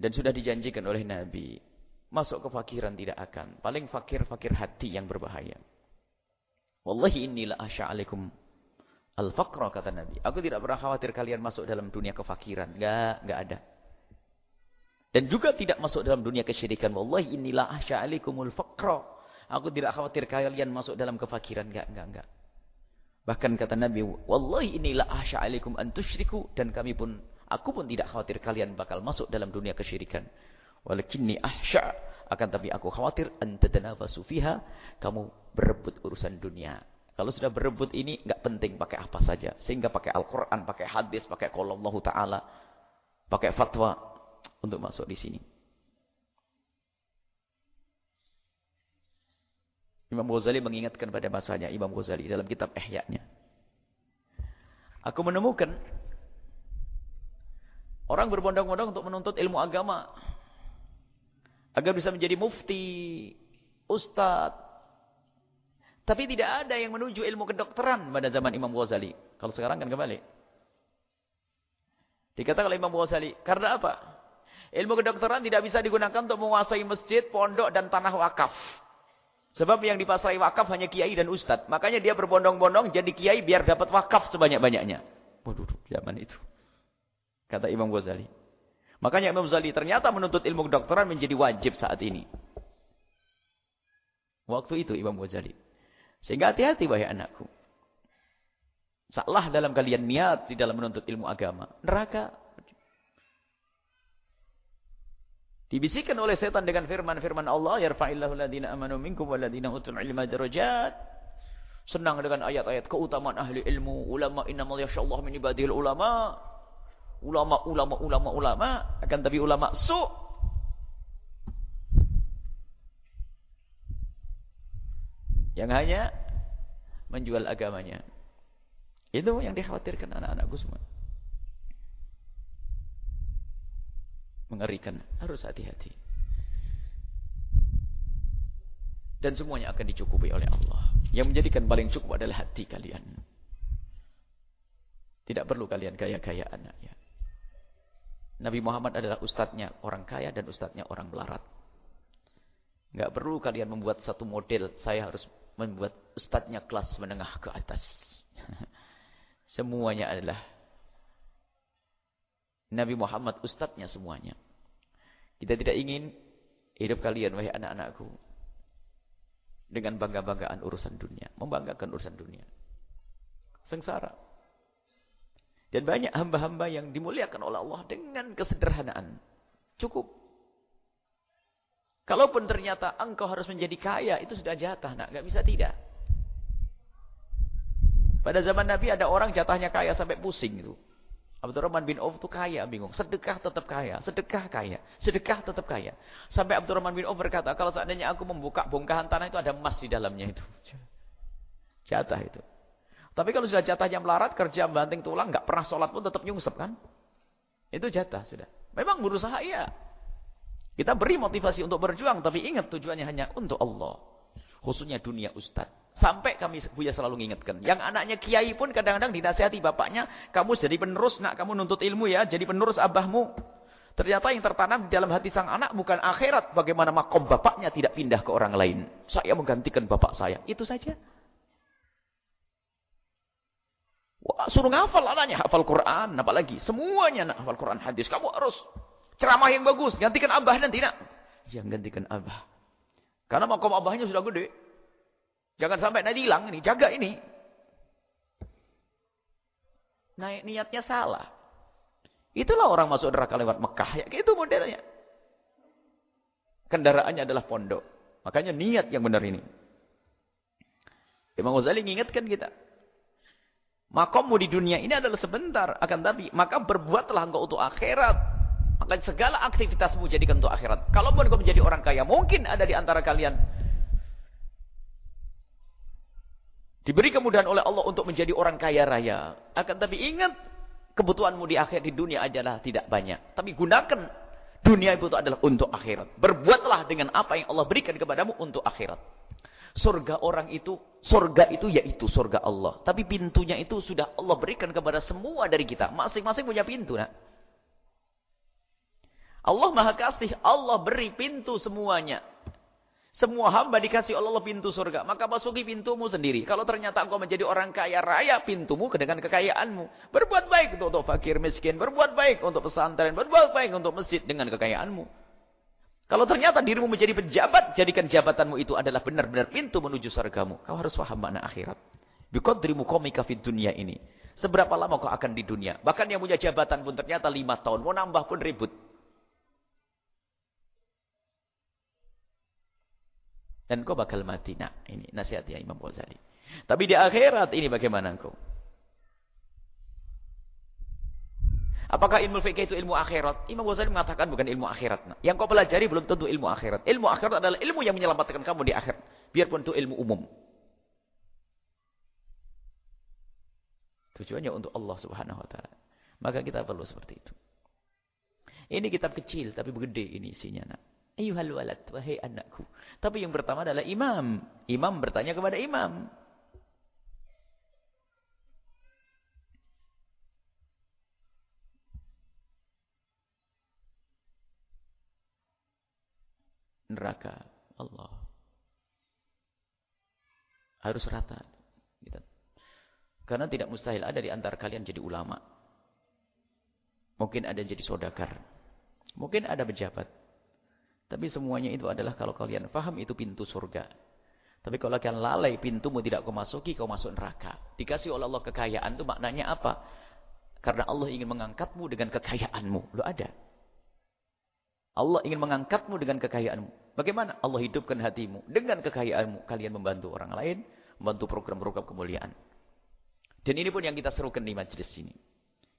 Dan sudah dijanjikan oleh Nabi. Masuk ke fakiran tidak akan. Paling fakir-fakir hati yang berbahaya. Wallahi inilah asya'alikum al-faqra kata Nabi. Aku tidak pernah khawatir kalian masuk dalam dunia kefakiran. Enggak, enggak ada. Dan juga tidak masuk dalam dunia kesyirikan. Wallahi inilah asya'alikumul faqra. Aku tidak khawatir kalian masuk dalam kefakiran. Enggak, enggak, enggak. Bahkan kata Nabi, Wallahi inilah asya'alikum antushriku. Dan kami pun, aku pun tidak khawatir kalian bakal masuk dalam dunia kesyirikan. Walakinni ahsya' akan tapi aku khawatir antadanafasu fiha. Kamu berebut urusan dunia. Kalau sudah berebut ini, enggak penting pakai apa saja. Sehingga pakai Al-Quran, pakai hadis, pakai Allah Ta'ala. Pakai fatwa untuk masuk di sini. Imam Ghazali mengingatkan pada masanya Imam Ghazali dalam kitab Ihya-nya. Aku menemukan orang berbondong-bondong untuk menuntut ilmu agama agar bisa menjadi mufti, ustadz. Tapi tidak ada yang menuju ilmu kedokteran pada zaman Imam Ghazali. Kalau sekarang kan kembali. Dikatakan oleh Imam Ghazali, karena apa? Ilmu kedokteran tidak bisa digunakan untuk menguasai masjid, pondok dan tanah wakaf. Sebab yang dipasrai wakaf hanya kiai dan ustadz. Makanya dia berbondong-bondong jadi kiai biar dapat wakaf sebanyak-banyaknya. Waduh, zaman itu. Kata Imam Ghazali. Makanya Imam Ghazali ternyata menuntut ilmu kedokteran menjadi wajib saat ini. Waktu itu Imam Ghazali. Sehingga hati-hati wahai anakku. Salah dalam kalian niat di dalam menuntut ilmu agama. Neraka. Dibisikkan oleh setan dengan firman-firman Allah, yarfa'illahu alladziina amanu minkum walladziina utul ilma darajat. Senang dengan ayat-ayat keutamaan ahli ilmu, ulama innamal yasyallahu min ibadil ulama. Ulama, ulama, ulama, ulama, akan tapi ulama su. Yang hanya menjual agamanya. Itu yang dikhawatirkan anak-anakku semua. Mengerikan. Harus hati-hati. Dan semuanya akan dicukupi oleh Allah. Yang menjadikan paling cukup adalah hati kalian. Tidak perlu kalian kaya-kaya anaknya. Nabi Muhammad adalah ustadznya orang kaya dan ustadznya orang melarat. Enggak perlu kalian membuat satu model. Saya harus membuat ustadznya kelas menengah ke atas. Semuanya adalah Nabi Muhammad ustadznya semuanya. Kita tidak ingin hidup kalian, wahai anak-anakku. Dengan bangga-banggaan urusan dunia. Membanggakan urusan dunia. Sengsara. Dan banyak hamba-hamba yang dimuliakan oleh Allah dengan kesederhanaan. Cukup. Kalaupun ternyata engkau harus menjadi kaya, itu sudah jatah. Nak, nggak bisa tidak. Pada zaman Nabi ada orang jatahnya kaya sampai pusing itu. Abdurrahman bin Auf itu kaya, bingung. Sedekah tetap kaya, sedekah kaya, sedekah tetap kaya. Sampai Abdurrahman bin Auf berkata, kalau seandainya aku membuka bongkahan tanah itu ada emas di dalamnya itu. Jatah itu. Tapi kalau sudah jatahnya melarat, kerja banting tulang, nggak pernah sholat pun tetap nyungsep kan? Itu jatah sudah. Memang berusaha iya. Kita beri motivasi untuk berjuang, tapi ingat tujuannya hanya untuk Allah. Khususnya dunia ustadz. Sampai kami Buya selalu mengingatkan. Yang anaknya kiai pun kadang-kadang dinasihati bapaknya. Kamu jadi penerus nak, kamu nuntut ilmu ya. Jadi penerus abahmu. Ternyata yang tertanam di dalam hati sang anak bukan akhirat. Bagaimana makom bapaknya tidak pindah ke orang lain. Saya menggantikan bapak saya. Itu saja. Wah, suruh ngafal anaknya. Hafal Quran. Apalagi. Semuanya nak hafal Quran hadis. Kamu harus ceramah yang bagus. Gantikan abah nanti nak. Yang gantikan abah. Karena makom abahnya sudah gede. Jangan sampai nanti hilang ini. Jaga ini. Naik niatnya salah. Itulah orang masuk neraka lewat Mekah. Ya, itu modelnya. Kendaraannya adalah pondok. Makanya niat yang benar ini. Imam Ghazali mengingatkan kita. Makammu di dunia ini adalah sebentar. Akan tapi, maka berbuatlah engkau untuk akhirat. Maka segala aktivitasmu jadikan untuk akhirat. Kalaupun kau menjadi orang kaya, mungkin ada di antara kalian Diberi kemudahan oleh Allah untuk menjadi orang kaya raya. Akan tapi ingat, kebutuhanmu di akhir di dunia adalah tidak banyak. Tapi gunakan dunia itu adalah untuk akhirat. Berbuatlah dengan apa yang Allah berikan kepadamu untuk akhirat. Surga orang itu, surga itu yaitu surga Allah. Tapi pintunya itu sudah Allah berikan kepada semua dari kita. Masing-masing punya pintu. Nak. Allah maha kasih, Allah beri pintu semuanya. Semua hamba dikasih oleh Allah pintu surga. Maka masuki pintumu sendiri. Kalau ternyata engkau menjadi orang kaya raya, pintumu dengan kekayaanmu. Berbuat baik untuk, untuk fakir miskin. Berbuat baik untuk pesantren. Berbuat baik untuk masjid dengan kekayaanmu. Kalau ternyata dirimu menjadi pejabat, jadikan jabatanmu itu adalah benar-benar pintu menuju surgamu. Kau harus paham makna akhirat. dirimu komika fid dunia ini. Seberapa lama kau akan di dunia? Bahkan yang punya jabatan pun ternyata lima tahun. Mau nambah pun ribut. Dan kau bakal mati. Nah, ini nasihatnya Imam Ghazali. Tapi di akhirat ini bagaimana engkau? Apakah ilmu fikih itu ilmu akhirat? Imam Ghazali mengatakan bukan ilmu akhirat. Nah, yang kau pelajari belum tentu ilmu akhirat. Ilmu akhirat adalah ilmu yang menyelamatkan kamu di akhir. Biarpun itu ilmu umum. Tujuannya untuk Allah subhanahu wa ta'ala. Maka kita perlu seperti itu. Ini kitab kecil tapi gede ini isinya. Nah. Ayuhal walad, wahai anakku. Tapi yang pertama adalah imam. Imam bertanya kepada imam. Neraka Allah. Harus rata. Gitu. Karena tidak mustahil ada di antara kalian jadi ulama. Mungkin ada jadi sodagar. Mungkin ada pejabat. Tapi semuanya itu adalah kalau kalian faham itu pintu surga. Tapi kalau kalian lalai pintumu tidak kau masuki, kau masuk neraka. Dikasih oleh Allah kekayaan itu maknanya apa? Karena Allah ingin mengangkatmu dengan kekayaanmu. Lu ada. Allah ingin mengangkatmu dengan kekayaanmu. Bagaimana? Allah hidupkan hatimu. Dengan kekayaanmu, kalian membantu orang lain, membantu program-program kemuliaan. Dan ini pun yang kita serukan di majlis ini.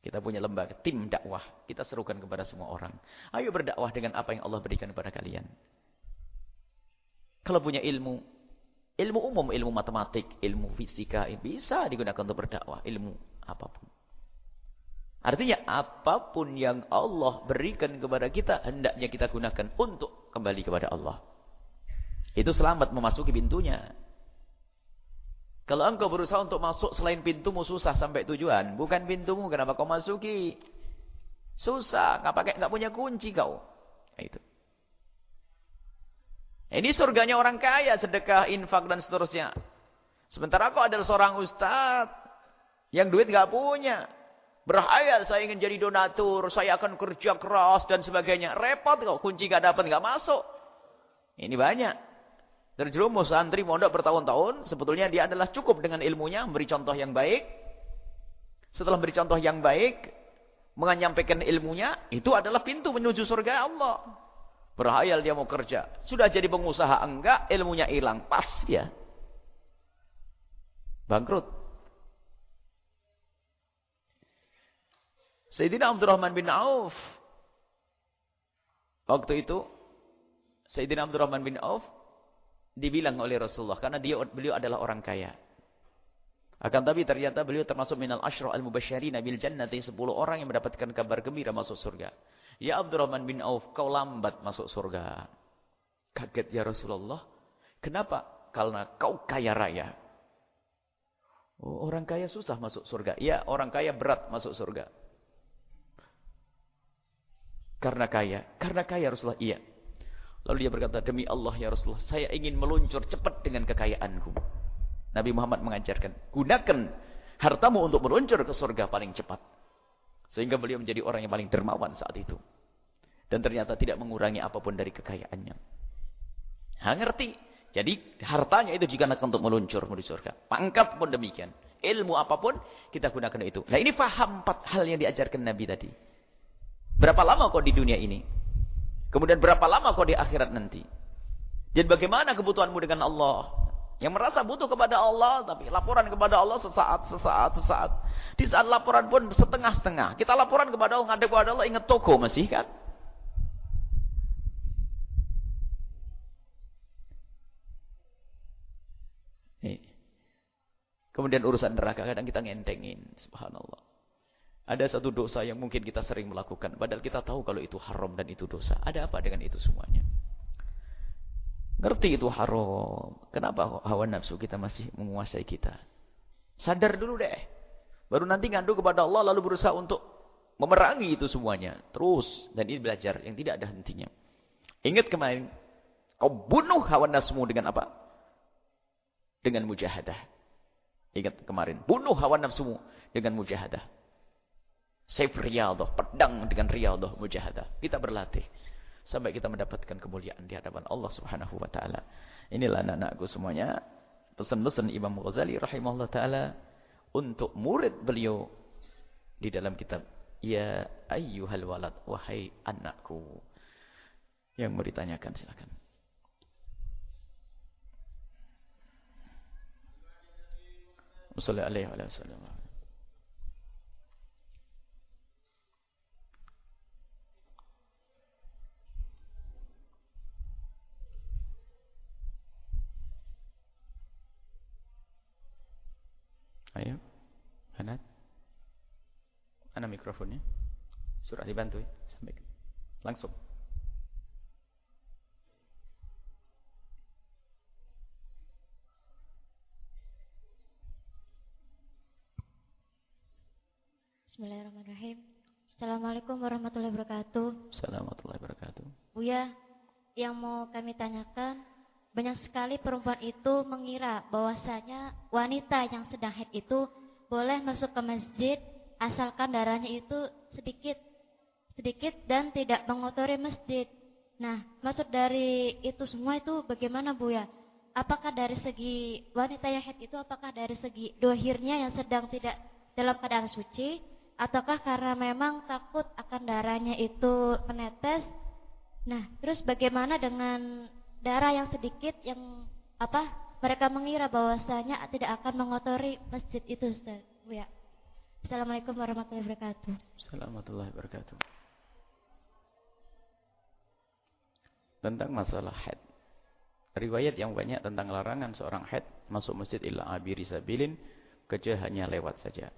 Kita punya lembaga, tim dakwah. Kita serukan kepada semua orang. Ayo berdakwah dengan apa yang Allah berikan kepada kalian. Kalau punya ilmu, ilmu umum, ilmu matematik, ilmu fisika, bisa digunakan untuk berdakwah. Ilmu apa pun. Artinya apa pun yang Allah berikan kepada kita, hendaknya kita gunakan untuk kembali kepada Allah. Itu selamat memasuki pintunya. Kalau engkau berusaha untuk masuk selain pintumu susah sampai tujuan. Bukan pintumu, kenapa kau masuki? Susah, nggak pakai, nggak punya kunci kau. Nah, itu. Ini surganya orang kaya, sedekah, infak dan seterusnya. Sementara kau adalah seorang ustaz yang duit nggak punya. Berhayal saya ingin jadi donatur, saya akan kerja keras dan sebagainya. Repot kok, kunci gak dapat, gak masuk. Ini banyak. Terjerumus santri mondok bertahun-tahun, sebetulnya dia adalah cukup dengan ilmunya, memberi contoh yang baik. Setelah memberi contoh yang baik, menyampaikan ilmunya, itu adalah pintu menuju surga Allah. Berhayal dia mau kerja. Sudah jadi pengusaha enggak, ilmunya hilang. Pas dia. Bangkrut. Sayyidina Abdurrahman bin Auf. Waktu itu, Sayyidina Abdurrahman bin Auf dibilang oleh Rasulullah. Karena dia beliau adalah orang kaya. Akan tapi ternyata beliau termasuk minal ashra al-mubasyari nabil jannati. Sepuluh orang yang mendapatkan kabar gembira masuk surga. Ya Abdurrahman bin Auf, kau lambat masuk surga. Kaget ya Rasulullah. Kenapa? Karena kau kaya raya. Oh, orang kaya susah masuk surga. Ya, orang kaya berat masuk surga. Karena kaya. Karena kaya Rasulullah. Iya. Lalu dia berkata, demi Allah ya Rasulullah, saya ingin meluncur cepat dengan kekayaanku. Nabi Muhammad mengajarkan, gunakan hartamu untuk meluncur ke surga paling cepat. Sehingga beliau menjadi orang yang paling dermawan saat itu. Dan ternyata tidak mengurangi apa pun dari kekayaannya. Ha, ngerti? Jadi hartanya itu jika untuk meluncur menuju surga. Pangkat pun demikian. Ilmu apa pun kita gunakan itu. Nah ini faham empat hal yang diajarkan Nabi tadi. Berapa lama kau di dunia ini? Kemudian berapa lama kau di akhirat nanti? Dan bagaimana kebutuhanmu dengan Allah? Yang merasa butuh kepada Allah, tapi laporan kepada Allah sesaat, sesaat, sesaat. Di saat laporan pun setengah-setengah. Kita laporan kepada Allah, ngadep kepada Allah, ingat toko masih kan? Kemudian urusan neraka kadang kita ngentengin. Subhanallah. Ada satu dosa yang mungkin kita sering melakukan. Padahal kita tahu kalau itu haram dan itu dosa. Ada apa dengan itu semuanya? Ngerti itu haram. Kenapa hawa nafsu kita masih menguasai kita? Sadar dulu deh. Baru nanti ngadu kepada Allah lalu berusaha untuk memerangi itu semuanya. Terus. Dan ini belajar yang tidak ada hentinya. Ingat kemarin. Kau bunuh hawa nafsumu dengan apa? Dengan mujahadah. Ingat kemarin. Bunuh hawa nafsumu dengan mujahadah. Saif riyadah, pedang dengan riyadah mujahadah. Kita berlatih sampai kita mendapatkan kemuliaan di hadapan Allah Subhanahu wa taala. Inilah anak-anakku semuanya pesan-pesan Imam Ghazali rahimahullah taala untuk murid beliau di dalam kitab Ya ayyuhal walad wahai anakku. Yang mau ditanyakan silakan. Wassalamualaikum. Ayo. Hanat. Mana mikrofonnya? Surah dibantu ya. Sampai. Langsung. Bismillahirrahmanirrahim. Assalamualaikum warahmatullahi wabarakatuh. Assalamualaikum warahmatullahi wabarakatuh. Buya, yang mau kami tanyakan, banyak sekali perempuan itu mengira bahwasanya wanita yang sedang haid itu boleh masuk ke masjid asalkan darahnya itu sedikit sedikit dan tidak mengotori masjid. Nah, maksud dari itu semua itu bagaimana Bu ya? Apakah dari segi wanita yang haid itu apakah dari segi dohirnya yang sedang tidak dalam keadaan suci ataukah karena memang takut akan darahnya itu menetes Nah, terus bagaimana dengan darah yang sedikit yang apa? Mereka mengira bahwasanya tidak akan mengotori masjid itu, Ustaz. Ya. Assalamualaikum warahmatullahi wabarakatuh. Assalamualaikum warahmatullahi wabarakatuh. Tentang masalah haid. Riwayat yang banyak tentang larangan seorang haid masuk masjid illa abiri sabilin kecuali hanya lewat saja.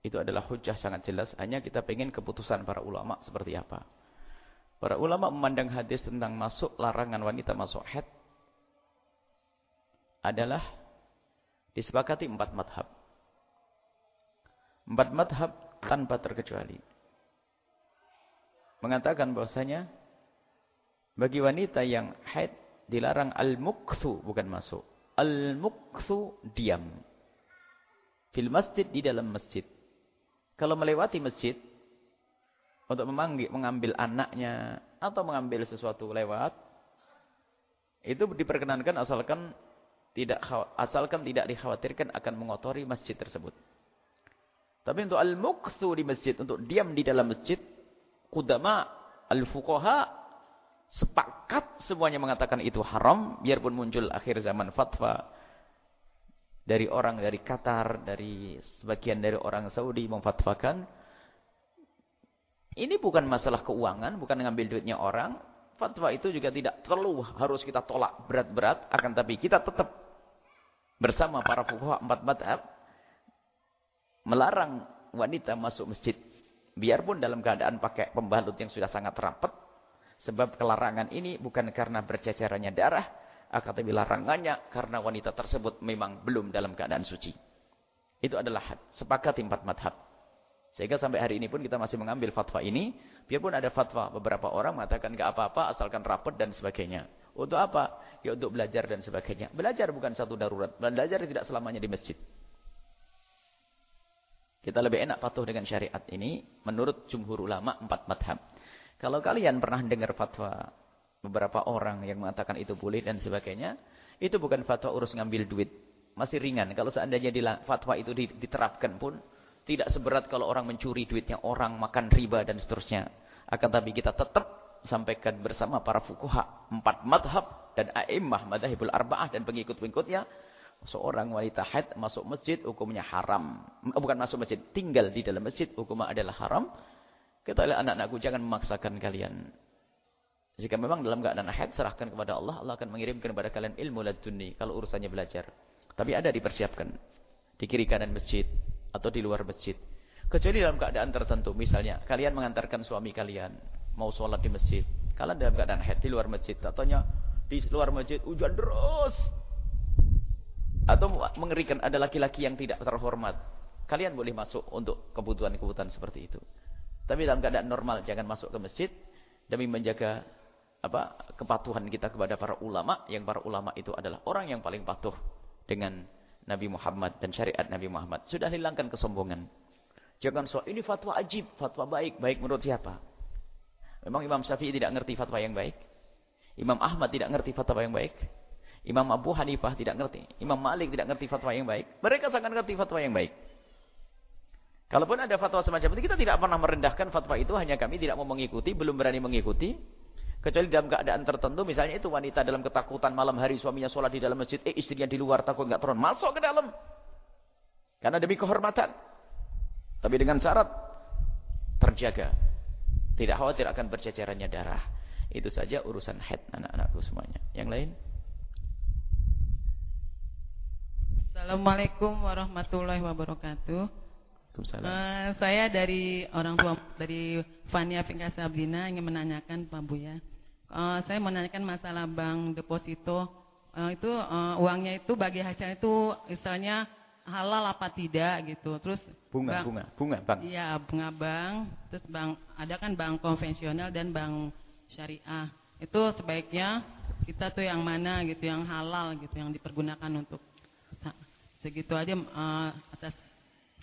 Itu adalah hujah sangat jelas. Hanya kita pengen keputusan para ulama seperti apa. Para ulama memandang hadis tentang masuk larangan wanita masuk haid adalah disepakati empat madhab. Empat madhab tanpa terkecuali. Mengatakan bahwasanya bagi wanita yang haid dilarang al-mukthu bukan masuk. Al-mukthu diam. Fil masjid di dalam masjid. Kalau melewati masjid untuk memanggil, mengambil anaknya atau mengambil sesuatu lewat itu diperkenankan asalkan tidak asalkan tidak dikhawatirkan akan mengotori masjid tersebut. Tapi untuk al-mukthu di masjid, untuk diam di dalam masjid, kudama al-fuqaha sepakat semuanya mengatakan itu haram, biarpun muncul akhir zaman fatwa dari orang dari Qatar, dari sebagian dari orang Saudi memfatwakan ini bukan masalah keuangan, bukan ngambil duitnya orang. Fatwa itu juga tidak perlu harus kita tolak berat-berat. Akan tapi kita tetap bersama para fuqaha empat madhab. Melarang wanita masuk masjid. Biarpun dalam keadaan pakai pembalut yang sudah sangat rapat. Sebab kelarangan ini bukan karena bercecerannya darah. Akan tapi larangannya karena wanita tersebut memang belum dalam keadaan suci. Itu adalah sepakat empat madhab. Sehingga sampai hari ini pun kita masih mengambil fatwa ini. Biarpun ada fatwa beberapa orang mengatakan gak apa-apa asalkan rapat dan sebagainya. Untuk apa? Ya untuk belajar dan sebagainya. Belajar bukan satu darurat. Belajar tidak selamanya di masjid. Kita lebih enak patuh dengan syariat ini. Menurut jumhur ulama empat madhab. Kalau kalian pernah dengar fatwa beberapa orang yang mengatakan itu boleh dan sebagainya. Itu bukan fatwa urus ngambil duit. Masih ringan. Kalau seandainya fatwa itu diterapkan pun tidak seberat kalau orang mencuri duitnya orang, makan riba dan seterusnya. Akan tapi kita tetap sampaikan bersama para fukuha. Empat madhab dan a'immah, madhahibul arba'ah dan pengikut-pengikutnya. Seorang wanita haid masuk masjid hukumnya haram. Bukan masuk masjid, tinggal di dalam masjid hukumnya adalah haram. Kata anak-anakku jangan memaksakan kalian. Jika memang dalam keadaan haid serahkan kepada Allah, Allah akan mengirimkan kepada kalian ilmu laduni kalau urusannya belajar. Tapi ada dipersiapkan di kiri kanan masjid atau di luar masjid. Kecuali dalam keadaan tertentu. Misalnya, kalian mengantarkan suami kalian mau sholat di masjid. Kalian dalam keadaan haid di luar masjid. Ataunya di luar masjid hujan deras. Atau mengerikan ada laki-laki yang tidak terhormat. Kalian boleh masuk untuk kebutuhan-kebutuhan seperti itu. Tapi dalam keadaan normal jangan masuk ke masjid demi menjaga apa kepatuhan kita kepada para ulama yang para ulama itu adalah orang yang paling patuh dengan Nabi Muhammad dan syariat Nabi Muhammad. Sudah hilangkan kesombongan. Jangan soal ini fatwa ajib, fatwa baik. Baik menurut siapa? Memang Imam Syafi'i tidak ngerti fatwa yang baik? Imam Ahmad tidak ngerti fatwa yang baik? Imam Abu Hanifah tidak ngerti. Imam Malik tidak ngerti fatwa yang baik. Mereka sangat ngerti fatwa yang baik. Kalaupun ada fatwa semacam itu, kita tidak pernah merendahkan fatwa itu. Hanya kami tidak mau mengikuti, belum berani mengikuti. Kecuali dalam keadaan tertentu, misalnya itu wanita dalam ketakutan malam hari suaminya sholat di dalam masjid, eh istrinya di luar takut nggak turun, masuk ke dalam. Karena demi kehormatan. Tapi dengan syarat terjaga. Tidak khawatir akan bercecerannya darah. Itu saja urusan head anak-anakku semuanya. Yang lain? Assalamualaikum warahmatullahi wabarakatuh. Uh, saya dari orang tua dari Fania Fika Sabrina ingin menanyakan Pak Buya. Uh, saya menanyakan masalah bank deposito uh, itu uh, uangnya itu bagi hasilnya itu misalnya halal apa tidak gitu. Terus bunga bank, bunga bunga bank. Iya, bunga bank, terus bank ada kan bank konvensional dan bank syariah. Itu sebaiknya kita tuh yang mana gitu, yang halal gitu, yang dipergunakan untuk nah, segitu aja uh, atas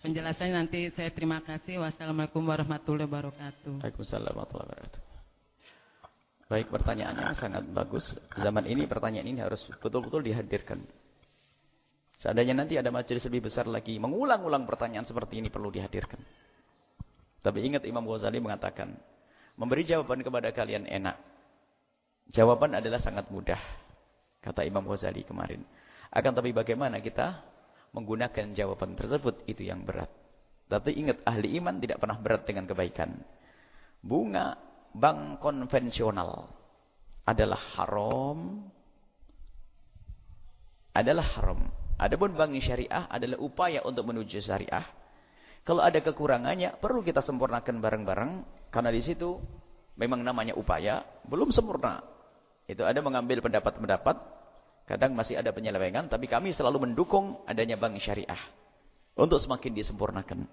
penjelasannya nanti saya terima kasih. Wassalamualaikum warahmatullahi wabarakatuh. Waalaikumsalam warahmatullahi wabarakatuh. Baik, pertanyaannya sangat bagus. Zaman ini pertanyaan ini harus betul-betul dihadirkan. Seandainya nanti ada majelis lebih besar lagi, mengulang-ulang pertanyaan seperti ini perlu dihadirkan. Tapi ingat Imam Ghazali mengatakan, memberi jawaban kepada kalian enak. Jawaban adalah sangat mudah. Kata Imam Ghazali kemarin. Akan tapi bagaimana kita menggunakan jawaban tersebut itu yang berat. Tapi ingat ahli iman tidak pernah berat dengan kebaikan. Bunga bank konvensional adalah haram. Adalah haram. Adapun bank syariah adalah upaya untuk menuju syariah. Kalau ada kekurangannya, perlu kita sempurnakan bareng-bareng. Karena di situ memang namanya upaya, belum sempurna. Itu ada mengambil pendapat-pendapat. Kadang masih ada penyelewengan, tapi kami selalu mendukung adanya bank syariah. Untuk semakin disempurnakan.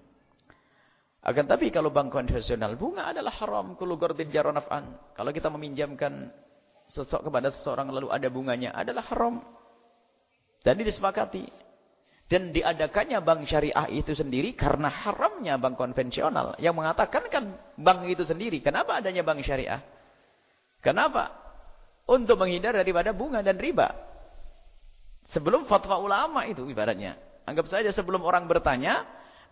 Akan tapi kalau bank konvensional, bunga adalah haram. Kalau kita meminjamkan sosok kepada seseorang lalu ada bunganya, adalah haram. Dan disepakati. Dan diadakannya bank syariah itu sendiri karena haramnya bank konvensional. Yang mengatakan kan bank itu sendiri. Kenapa adanya bank syariah? Kenapa? Untuk menghindar daripada bunga dan riba. Sebelum fatwa ulama itu ibaratnya. Anggap saja sebelum orang bertanya,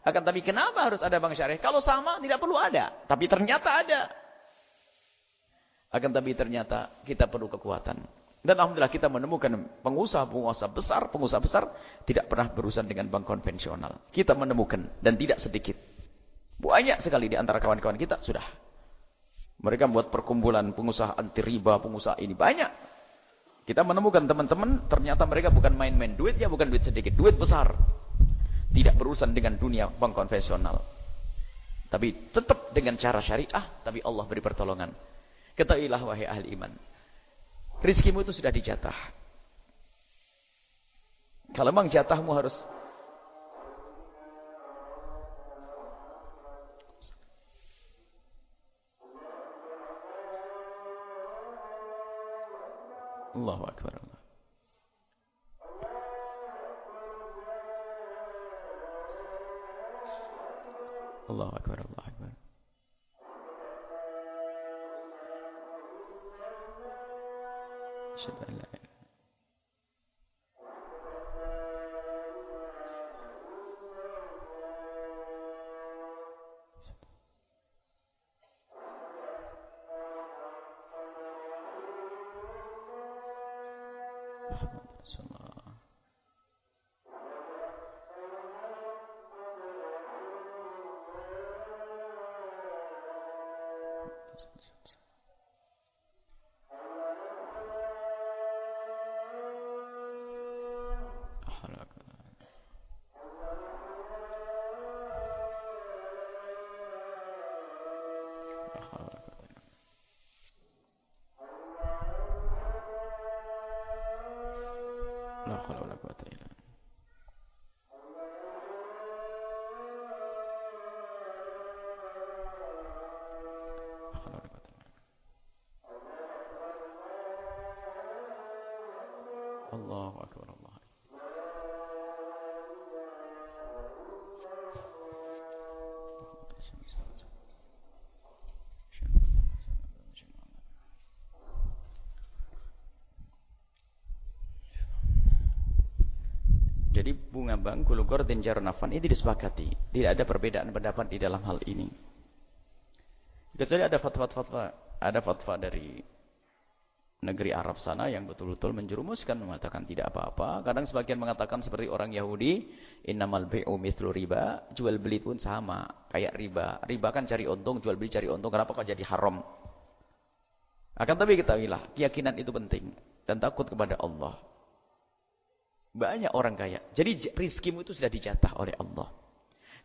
akan tapi kenapa harus ada bank syariah? Kalau sama tidak perlu ada. Tapi ternyata ada. Akan tapi ternyata kita perlu kekuatan. Dan Alhamdulillah kita menemukan pengusaha-pengusaha besar, pengusaha besar tidak pernah berurusan dengan bank konvensional. Kita menemukan dan tidak sedikit. Banyak sekali di antara kawan-kawan kita sudah. Mereka membuat perkumpulan pengusaha anti riba, pengusaha ini banyak. Kita menemukan teman-teman ternyata mereka bukan main-main duitnya bukan duit sedikit, duit besar. Tidak berurusan dengan dunia bank konvensional. Tapi tetap dengan cara syariah, tapi Allah beri pertolongan. Ketahuilah wahai ahli iman. Rizkimu itu sudah dijatah. Kalau memang jatahmu harus أكبر الله. الله أكبر الله أكبر. أشهد أن لا bank, kulugor, dan jarnafan ini disepakati. Tidak ada perbedaan pendapat di dalam hal ini. Kecuali ada fatwa-fatwa, ada fatwa dari negeri Arab sana yang betul-betul menjerumuskan mengatakan tidak apa-apa. Kadang sebagian mengatakan seperti orang Yahudi, innamal bai'u mithlu riba, jual beli pun sama kayak riba. Riba kan cari untung, jual beli cari untung. Kenapa kok jadi haram? Akan tapi ketahuilah, keyakinan itu penting dan takut kepada Allah. Banyak orang kaya. Jadi rizkimu itu sudah dijatah oleh Allah.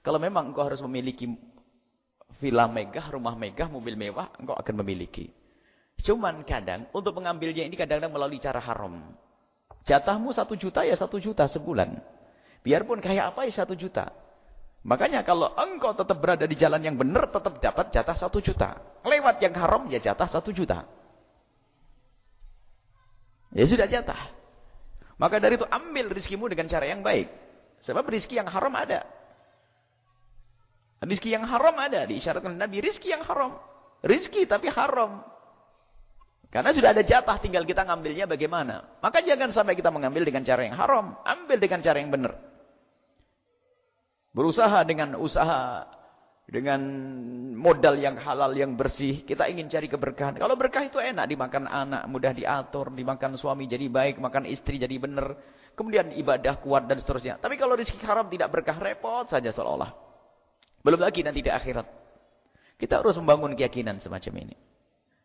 Kalau memang engkau harus memiliki villa megah, rumah megah, mobil mewah, engkau akan memiliki. Cuman kadang, untuk mengambilnya ini kadang-kadang melalui cara haram. Jatahmu satu juta ya satu juta sebulan. Biarpun kaya apa ya satu juta. Makanya kalau engkau tetap berada di jalan yang benar, tetap dapat jatah satu juta. Lewat yang haram, ya jatah satu juta. Ya sudah jatah. Maka dari itu ambil rizkimu dengan cara yang baik. Sebab rizki yang haram ada. Rizki yang haram ada. Diisyaratkan Nabi, rizki yang haram. Rizki tapi haram. Karena sudah ada jatah, tinggal kita ngambilnya bagaimana. Maka jangan sampai kita mengambil dengan cara yang haram. Ambil dengan cara yang benar. Berusaha dengan usaha dengan modal yang halal, yang bersih. Kita ingin cari keberkahan. Kalau berkah itu enak, dimakan anak, mudah diatur, dimakan suami jadi baik, makan istri jadi benar. Kemudian ibadah kuat dan seterusnya. Tapi kalau rezeki haram tidak berkah, repot saja seolah-olah. Belum lagi nanti di akhirat. Kita harus membangun keyakinan semacam ini.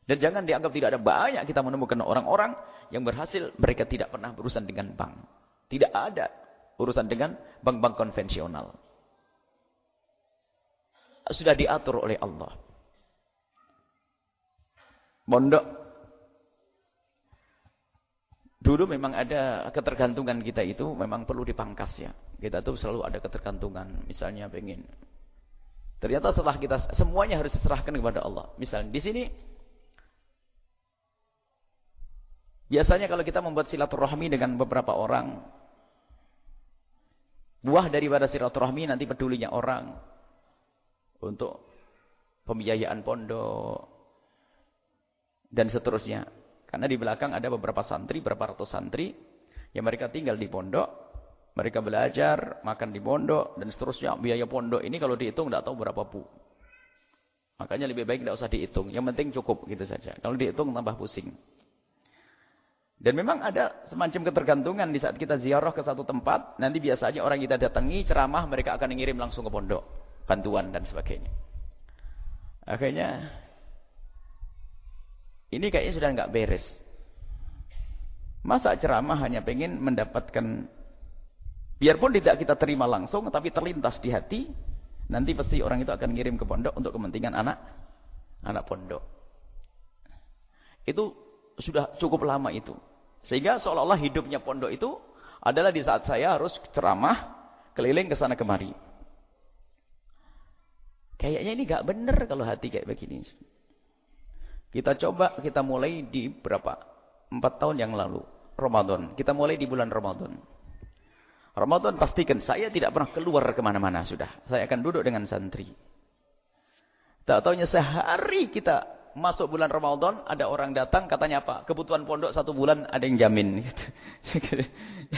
Dan jangan dianggap tidak ada banyak kita menemukan orang-orang yang berhasil, mereka tidak pernah berurusan dengan bank. Tidak ada urusan dengan bank-bank konvensional sudah diatur oleh Allah. Mondok. Dulu memang ada ketergantungan kita itu memang perlu dipangkas ya. Kita tuh selalu ada ketergantungan. Misalnya pengen. Ternyata setelah kita semuanya harus diserahkan kepada Allah. Misalnya di sini. Biasanya kalau kita membuat silaturahmi dengan beberapa orang. Buah daripada silaturahmi nanti pedulinya orang untuk pembiayaan pondok dan seterusnya. Karena di belakang ada beberapa santri, beberapa ratus santri yang mereka tinggal di pondok, mereka belajar, makan di pondok dan seterusnya. Biaya pondok ini kalau dihitung tidak tahu berapa bu. Makanya lebih baik tidak usah dihitung. Yang penting cukup gitu saja. Kalau dihitung tambah pusing. Dan memang ada semacam ketergantungan di saat kita ziarah ke satu tempat. Nanti biasanya orang kita datangi ceramah mereka akan mengirim langsung ke pondok bantuan dan sebagainya. Akhirnya ini kayaknya sudah nggak beres. Masa ceramah hanya pengen mendapatkan biarpun tidak kita terima langsung tapi terlintas di hati, nanti pasti orang itu akan ngirim ke pondok untuk kepentingan anak anak pondok. Itu sudah cukup lama itu. Sehingga seolah-olah hidupnya pondok itu adalah di saat saya harus ceramah keliling ke sana kemari. Kayaknya ini gak benar kalau hati kayak begini. Kita coba, kita mulai di berapa? Empat tahun yang lalu. Ramadan. Kita mulai di bulan Ramadan. Ramadan pastikan saya tidak pernah keluar ke mana-mana sudah. Saya akan duduk dengan santri. Tak tahunya sehari kita masuk bulan Ramadan, ada orang datang katanya apa? Kebutuhan pondok satu bulan ada yang jamin.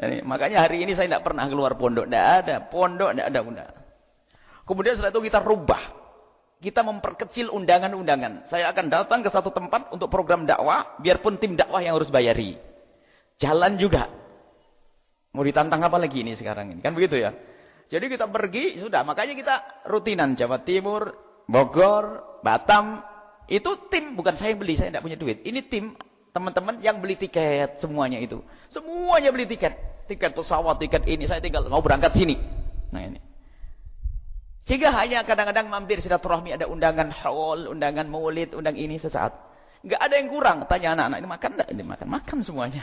Jadi, makanya hari ini saya tidak pernah keluar pondok. Tidak ada. Pondok tidak ada. Bunda. Kemudian setelah itu kita rubah. Kita memperkecil undangan-undangan. Saya akan datang ke satu tempat untuk program dakwah, biarpun tim dakwah yang harus bayari. Jalan juga. Mau ditantang apa lagi ini sekarang ini? Kan begitu ya. Jadi kita pergi, sudah. Makanya kita rutinan. Jawa Timur, Bogor, Batam. Itu tim, bukan saya yang beli. Saya tidak punya duit. Ini tim, teman-teman yang beli tiket. Semuanya itu. Semuanya beli tiket. Tiket pesawat, tiket ini. Saya tinggal mau berangkat sini. Nah ini. Sehingga hanya kadang-kadang mampir silaturahmi ada undangan haul, undangan maulid, undang ini sesaat. Enggak ada yang kurang. Tanya anak-anak ini makan enggak? Ini makan, makan semuanya.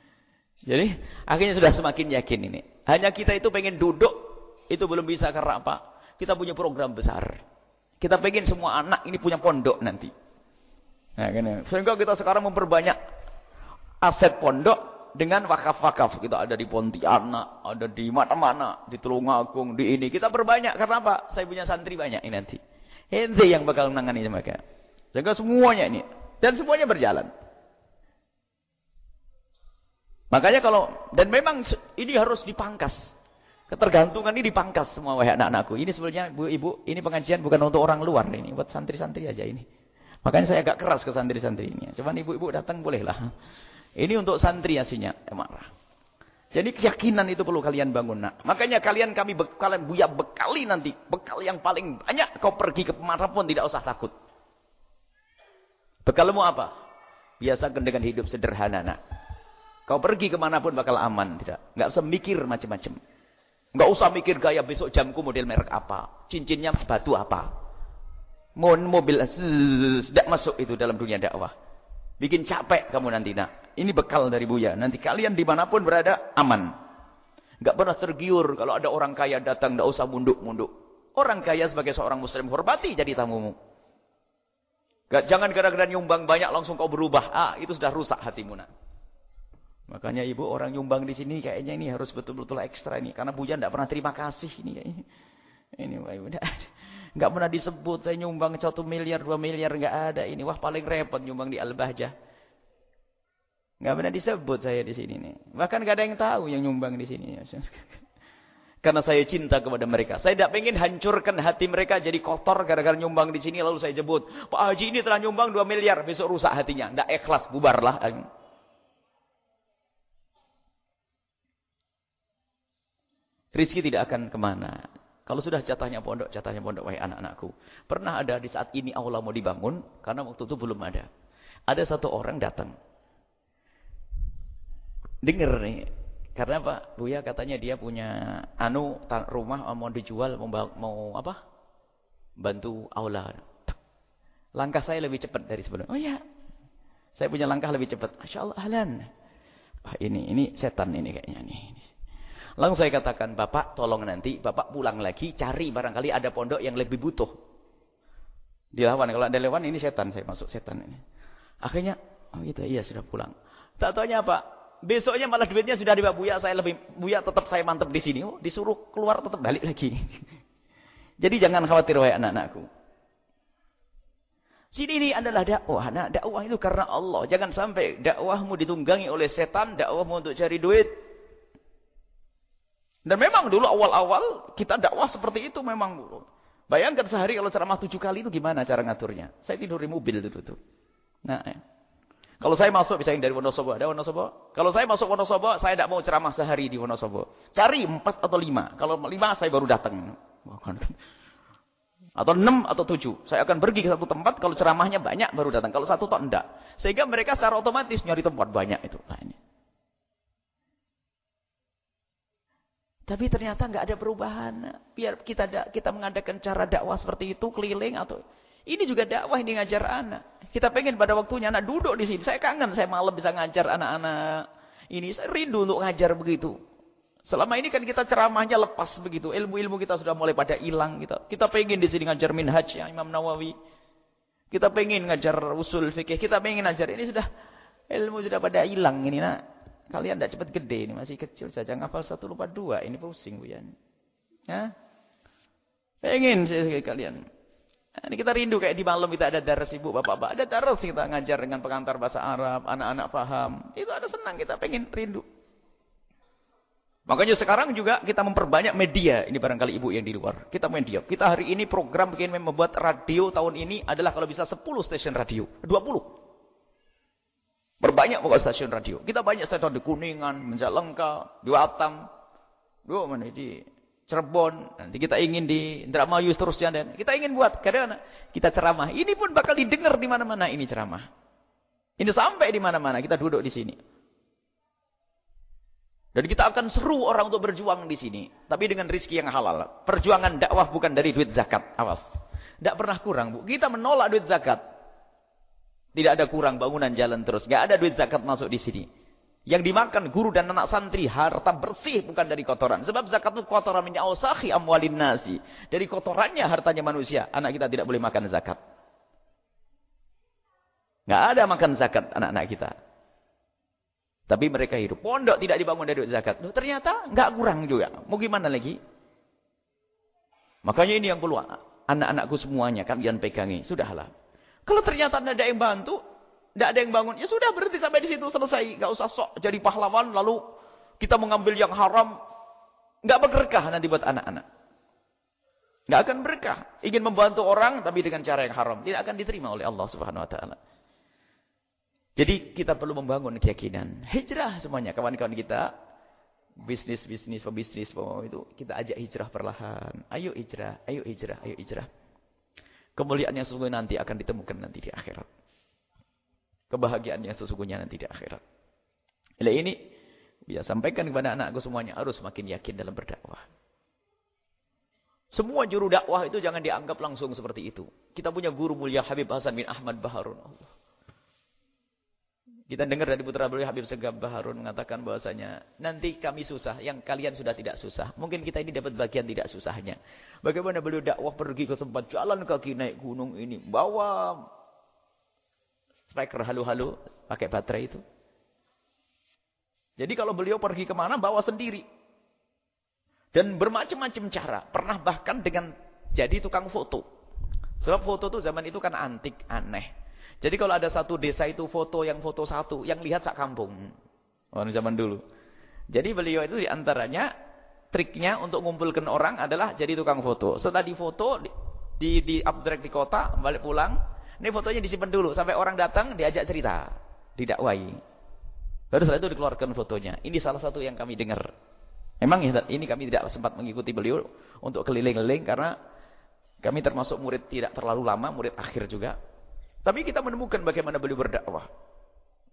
Jadi akhirnya sudah semakin yakin ini. Hanya kita itu pengen duduk, itu belum bisa karena apa? Kita punya program besar. Kita pengen semua anak ini punya pondok nanti. Nah, gini. Sehingga kita sekarang memperbanyak aset pondok dengan wakaf-wakaf. Kita ada di Pontianak, ada di mana-mana, di Tulungagung, di ini. Kita berbanyak. Karena apa? Saya punya santri banyak ini nanti. Ente yang bakal menangani mereka. Sehingga semuanya ini. Dan semuanya berjalan. Makanya kalau, dan memang ini harus dipangkas. Ketergantungan ini dipangkas semua wahai anak-anakku. Ini sebenarnya Bu Ibu, ini pengajian bukan untuk orang luar ini, buat santri-santri aja ini. Makanya saya agak keras ke santri-santri ini. Cuman ibu-ibu datang bolehlah. Ini untuk santri aslinya. Eh, marah. Jadi keyakinan itu perlu kalian bangun. Nah, makanya kalian kami kalian buya bekali nanti. Bekal yang paling banyak kau pergi ke mana pun tidak usah takut. Bekalmu apa? Biasakan dengan hidup sederhana. Nak. Kau pergi ke mana pun bakal aman. Tidak. Nggak usah mikir macam-macam. Nggak usah mikir gaya besok jamku model merek apa. Cincinnya batu apa. Mohon mobil. Tidak masuk itu dalam dunia dakwah. Bikin capek kamu nanti nak. Ini bekal dari Buya. Nanti kalian di mana pun berada, aman. Gak pernah tergiur kalau ada orang kaya datang, gak usah munduk-munduk. Orang kaya sebagai seorang muslim, hormati jadi tamumu. Gak, jangan gara-gara nyumbang banyak langsung kau berubah. Ah, itu sudah rusak hatimu nak. Makanya ibu orang nyumbang di sini kayaknya ini harus betul-betul ekstra ini. Karena Buya tidak pernah terima kasih ini. Ini, ini Enggak pernah disebut saya nyumbang 1 miliar, 2 miliar enggak ada ini. Wah, paling repot nyumbang di Al-Bahjah. Enggak pernah disebut saya di sini nih. Bahkan enggak ada yang tahu yang nyumbang di sini. Karena saya cinta kepada mereka. Saya tidak ingin hancurkan hati mereka jadi kotor gara-gara nyumbang di sini. Lalu saya jebut. Pak Haji ini telah nyumbang 2 miliar. Besok rusak hatinya. Tidak ikhlas. Bubarlah. Rizki tidak akan ke mana. Kalau sudah jatahnya pondok, jatahnya pondok. Wahai anak-anakku. Pernah ada di saat ini Allah mau dibangun. Karena waktu itu belum ada. Ada satu orang datang. Dengar nih. Karena Pak Buya katanya dia punya anu rumah mau dijual mau, mau apa? Bantu aula. Langkah saya lebih cepat dari sebelum. Oh ya. Saya punya langkah lebih cepat. Masya Allah ahlan. Wah ini ini setan ini kayaknya nih. Langsung saya katakan, Bapak tolong nanti Bapak pulang lagi cari barangkali ada pondok yang lebih butuh. Dilawan kalau ada lewan ini setan saya masuk setan ini. Akhirnya oh gitu iya sudah pulang. Tak tahunya apa? Besoknya malah duitnya sudah dibawa Buya, saya lebih Buya tetap saya mantap di sini. Oh, disuruh keluar tetap balik lagi. Jadi jangan khawatir wahai anak-anakku. Sini ini adalah dakwah. Nah, dakwah itu karena Allah. Jangan sampai dakwahmu ditunggangi oleh setan, dakwahmu untuk cari duit. Dan memang dulu awal-awal kita dakwah seperti itu memang. Bayangkan sehari kalau ceramah tujuh kali itu gimana cara ngaturnya. Saya tidur di mobil dulu tuh. Nah, ya. Kalau saya masuk misalnya dari Wonosobo, ada Wonosobo. Kalau saya masuk Wonosobo, saya tidak mau ceramah sehari di Wonosobo. Cari empat atau lima. Kalau lima saya baru datang. Atau enam atau tujuh. Saya akan pergi ke satu tempat, kalau ceramahnya banyak baru datang. Kalau satu atau enggak. Sehingga mereka secara otomatis nyari tempat banyak itu. Nah, ini. Tapi ternyata nggak ada perubahan. Biar kita kita mengadakan cara dakwah seperti itu, keliling atau ini juga dakwah yang ngajar anak. Kita pengen pada waktunya anak duduk di sini. Saya kangen, saya malam bisa ngajar anak-anak. Ini saya rindu untuk ngajar begitu. Selama ini kan kita ceramahnya lepas begitu. Ilmu-ilmu kita sudah mulai pada hilang. Kita kita pengen di sini ngajar minhaj ya Imam Nawawi. Kita pengen ngajar usul fikih. Kita pengen ngajar. Ini sudah ilmu sudah pada hilang ini nak. Kalian tidak cepat gede ini masih kecil saja ngafal satu lupa dua. Ini pusing bu ya. Pengen saya kalian. Ini kita rindu kayak di malam kita ada darah ibu bapak-bapak. Ada darah kita ngajar dengan pengantar bahasa Arab. Anak-anak paham. Itu ada senang kita pengen rindu. Makanya sekarang juga kita memperbanyak media. Ini barangkali ibu yang di luar. Kita media. Kita hari ini program bikin membuat radio tahun ini adalah kalau bisa 10 stasiun radio. 20. Berbanyak pokok stasiun radio. Kita banyak stasiun di Kuningan, Menjalengka, di Watam. Dua mana di Cirebon, nanti kita ingin di Indramayu seterusnya dan kita ingin buat karena kita ceramah. Ini pun bakal didengar di mana-mana ini ceramah. Ini sampai di mana-mana kita duduk di sini. Dan kita akan seru orang untuk berjuang di sini, tapi dengan rizki yang halal. Perjuangan dakwah bukan dari duit zakat, awas. Tidak pernah kurang, Bu. Kita menolak duit zakat. Tidak ada kurang bangunan jalan terus. Tidak ada duit zakat masuk di sini. Yang dimakan guru dan anak santri harta bersih bukan dari kotoran. Sebab zakat itu kotoran min awsahi amwalin nasi. Dari kotorannya hartanya manusia. Anak kita tidak boleh makan zakat. Nggak ada makan zakat anak-anak kita. Tapi mereka hidup. Pondok tidak dibangun dari zakat. Loh, ternyata nggak kurang juga. Mau gimana lagi? Makanya ini yang peluang. Anak-anakku semuanya kalian pegangi. Sudahlah. Kalau ternyata ada yang bantu, tidak ada yang bangun. Ya sudah berhenti sampai di situ selesai. Gak usah sok jadi pahlawan lalu kita mengambil yang haram. Gak berkah nanti buat anak-anak. Gak akan berkah. Ingin membantu orang tapi dengan cara yang haram. Tidak akan diterima oleh Allah subhanahu wa ta'ala. Jadi kita perlu membangun keyakinan. Hijrah semuanya. Kawan-kawan kita. Bisnis-bisnis, pebisnis. itu Kita ajak hijrah perlahan. Ayo hijrah, ayo hijrah, ayo hijrah. Kemuliaan yang sesungguhnya nanti akan ditemukan nanti di akhirat kebahagiaan yang sesungguhnya nanti di akhirat. Oleh ini, bisa sampaikan kepada anakku semuanya harus makin yakin dalam berdakwah. Semua juru dakwah itu jangan dianggap langsung seperti itu. Kita punya guru mulia Habib Hasan bin Ahmad Baharun. Allah. Kita dengar dari putra beliau Habib Segab Baharun mengatakan bahwasanya nanti kami susah, yang kalian sudah tidak susah. Mungkin kita ini dapat bagian tidak susahnya. Bagaimana beliau dakwah pergi ke tempat jalan kaki naik gunung ini, bawa Striker halu-halu pakai baterai itu. Jadi kalau beliau pergi ke mana bawa sendiri. Dan bermacam-macam cara. Pernah bahkan dengan jadi tukang foto. Sebab foto itu zaman itu kan antik, aneh. Jadi kalau ada satu desa itu foto yang foto satu, yang lihat sak kampung. Orang zaman dulu. Jadi beliau itu di antaranya triknya untuk ngumpulkan orang adalah jadi tukang foto. Setelah difoto, di, di, di abstrak di kota, balik pulang. Ini fotonya disimpan dulu. Sampai orang datang, diajak cerita. Didakwai. Baru setelah itu dikeluarkan fotonya. Ini salah satu yang kami dengar. Memang ya, ini kami tidak sempat mengikuti beliau untuk keliling-keliling karena kami termasuk murid tidak terlalu lama, murid akhir juga. Tapi kita menemukan bagaimana beliau berdakwah.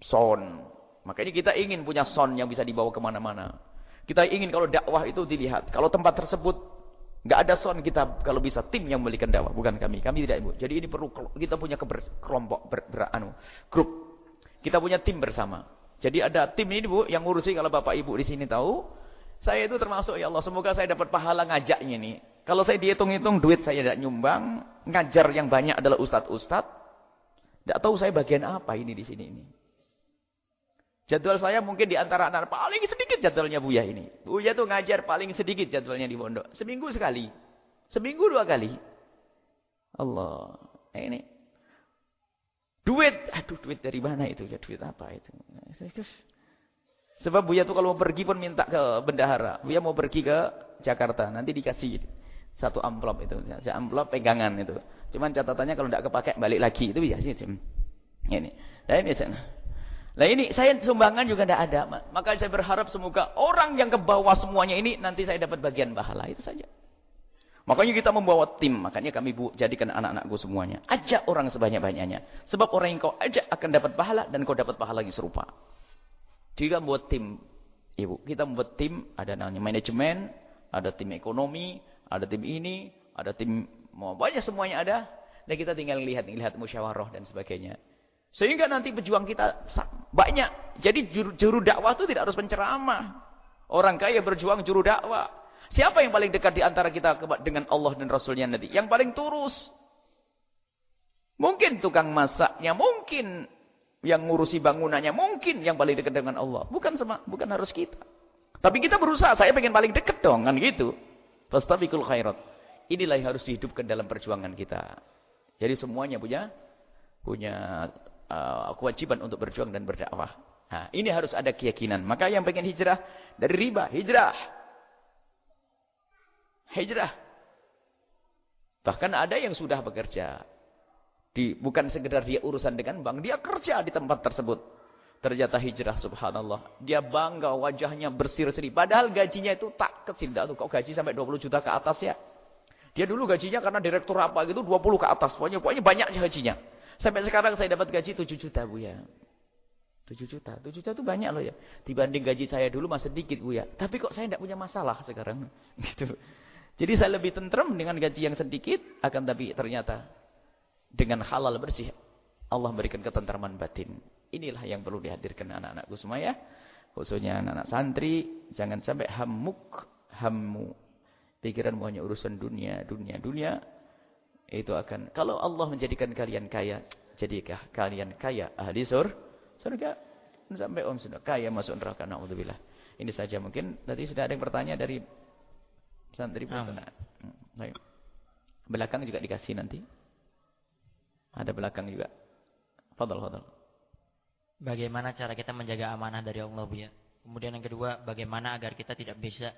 Son. Makanya kita ingin punya son yang bisa dibawa ke mana-mana. Kita ingin kalau dakwah itu dilihat. Kalau tempat tersebut nggak ada son kita kalau bisa tim yang memberikan dakwah. Bukan kami. Kami tidak ibu. Jadi ini perlu kita punya kelompok ber, ber, anu, grup. Kita punya tim bersama. Jadi ada tim ini bu yang ngurusi kalau bapak ibu di sini tahu. Saya itu termasuk ya Allah. Semoga saya dapat pahala ngajaknya nih. Kalau saya dihitung-hitung duit saya tidak nyumbang. Ngajar yang banyak adalah ustadz-ustadz. Tidak tahu saya bagian apa ini di sini ini. Jadwal saya mungkin di antara anak paling sedikit jadwalnya Buya ini. Buya tuh ngajar paling sedikit jadwalnya di pondok. Seminggu sekali. Seminggu dua kali. Allah. Eh, ini. Duit. Aduh duit dari mana itu? Ya duit apa itu? Sebab Buya tuh kalau mau pergi pun minta ke bendahara. Buya mau pergi ke Jakarta. Nanti dikasih satu amplop itu. Satu amplop pegangan itu. Cuman catatannya kalau tidak kepakai balik lagi. Itu biasa. Ini. Ini sana. Nah ini saya sumbangan juga tidak ada. Maka saya berharap semoga orang yang ke bawah semuanya ini nanti saya dapat bagian pahala. Itu saja. Makanya kita membawa tim. Makanya kami bu, jadikan anak-anakku semuanya. Ajak orang sebanyak-banyaknya. Sebab orang yang kau ajak akan dapat pahala dan kau dapat pahala lagi serupa. Jika membuat tim. Ibu, kita membuat tim. Ada namanya manajemen. Ada tim ekonomi. Ada tim ini. Ada tim. Mau banyak semuanya ada. Dan kita tinggal lihat, lihat musyawarah dan sebagainya. Sehingga nanti pejuang kita banyak. Jadi juru, juru dakwah itu tidak harus penceramah. Orang kaya berjuang juru dakwah. Siapa yang paling dekat di antara kita dengan Allah dan Rasulnya nanti? Yang paling turus. Mungkin tukang masaknya, mungkin yang ngurusi bangunannya, mungkin yang paling dekat dengan Allah. Bukan sama, bukan harus kita. Tapi kita berusaha, saya pengen paling dekat dong, kan gitu. Fastabiqul khairat. Inilah yang harus dihidupkan dalam perjuangan kita. Jadi semuanya punya punya uh, kewajiban untuk berjuang dan berdakwah. Nah, ini harus ada keyakinan. Maka yang pengen hijrah dari riba, hijrah. Hijrah. Bahkan ada yang sudah bekerja. Di, bukan sekedar dia urusan dengan bank, dia kerja di tempat tersebut. Ternyata hijrah subhanallah. Dia bangga wajahnya berseri-seri. Padahal gajinya itu tak kecil. Kok gaji sampai 20 juta ke atas ya. Dia dulu gajinya karena direktur apa gitu 20 ke atas. Pokoknya, pokoknya banyak gajinya. Sampai sekarang saya dapat gaji 7 juta Bu ya. 7 juta. 7 juta itu banyak loh ya. Dibanding gaji saya dulu masih sedikit Bu ya. Tapi kok saya tidak punya masalah sekarang. Gitu. Jadi saya lebih tentrem dengan gaji yang sedikit. Akan tapi ternyata dengan halal bersih. Allah berikan ketentraman batin. Inilah yang perlu dihadirkan anak-anakku semua ya. Khususnya anak-anak santri. Jangan sampai hamuk. Hammu. Pikiran hanya urusan dunia, dunia, dunia itu akan kalau Allah menjadikan kalian kaya jadikah kalian kaya ahli sur surga. Sampai om sudah kaya masuk neraka naudzubillah. Ini saja mungkin. Tadi sudah ada yang bertanya dari santri ah. baik. Belakang juga dikasih nanti. Ada belakang juga. Fadal fadal. Bagaimana cara kita menjaga amanah dari Allah Bu ya? Kemudian yang kedua bagaimana agar kita tidak bisa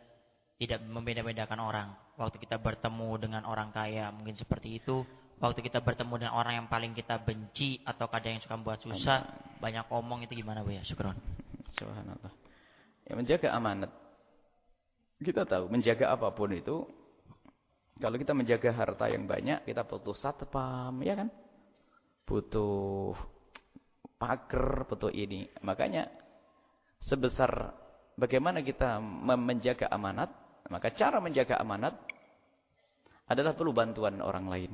tidak membeda-bedakan orang. Waktu kita bertemu dengan orang kaya mungkin seperti itu. Waktu kita bertemu dengan orang yang paling kita benci atau kadang yang suka membuat susah, banyak omong itu gimana Bu ya? Syukron. Subhanallah. Ya menjaga amanat. Kita tahu menjaga apa pun itu kalau kita menjaga harta yang banyak, kita butuh satpam, ya kan? Butuh pagar, butuh ini. Makanya sebesar bagaimana kita menjaga amanat, maka cara menjaga amanat adalah perlu bantuan orang lain.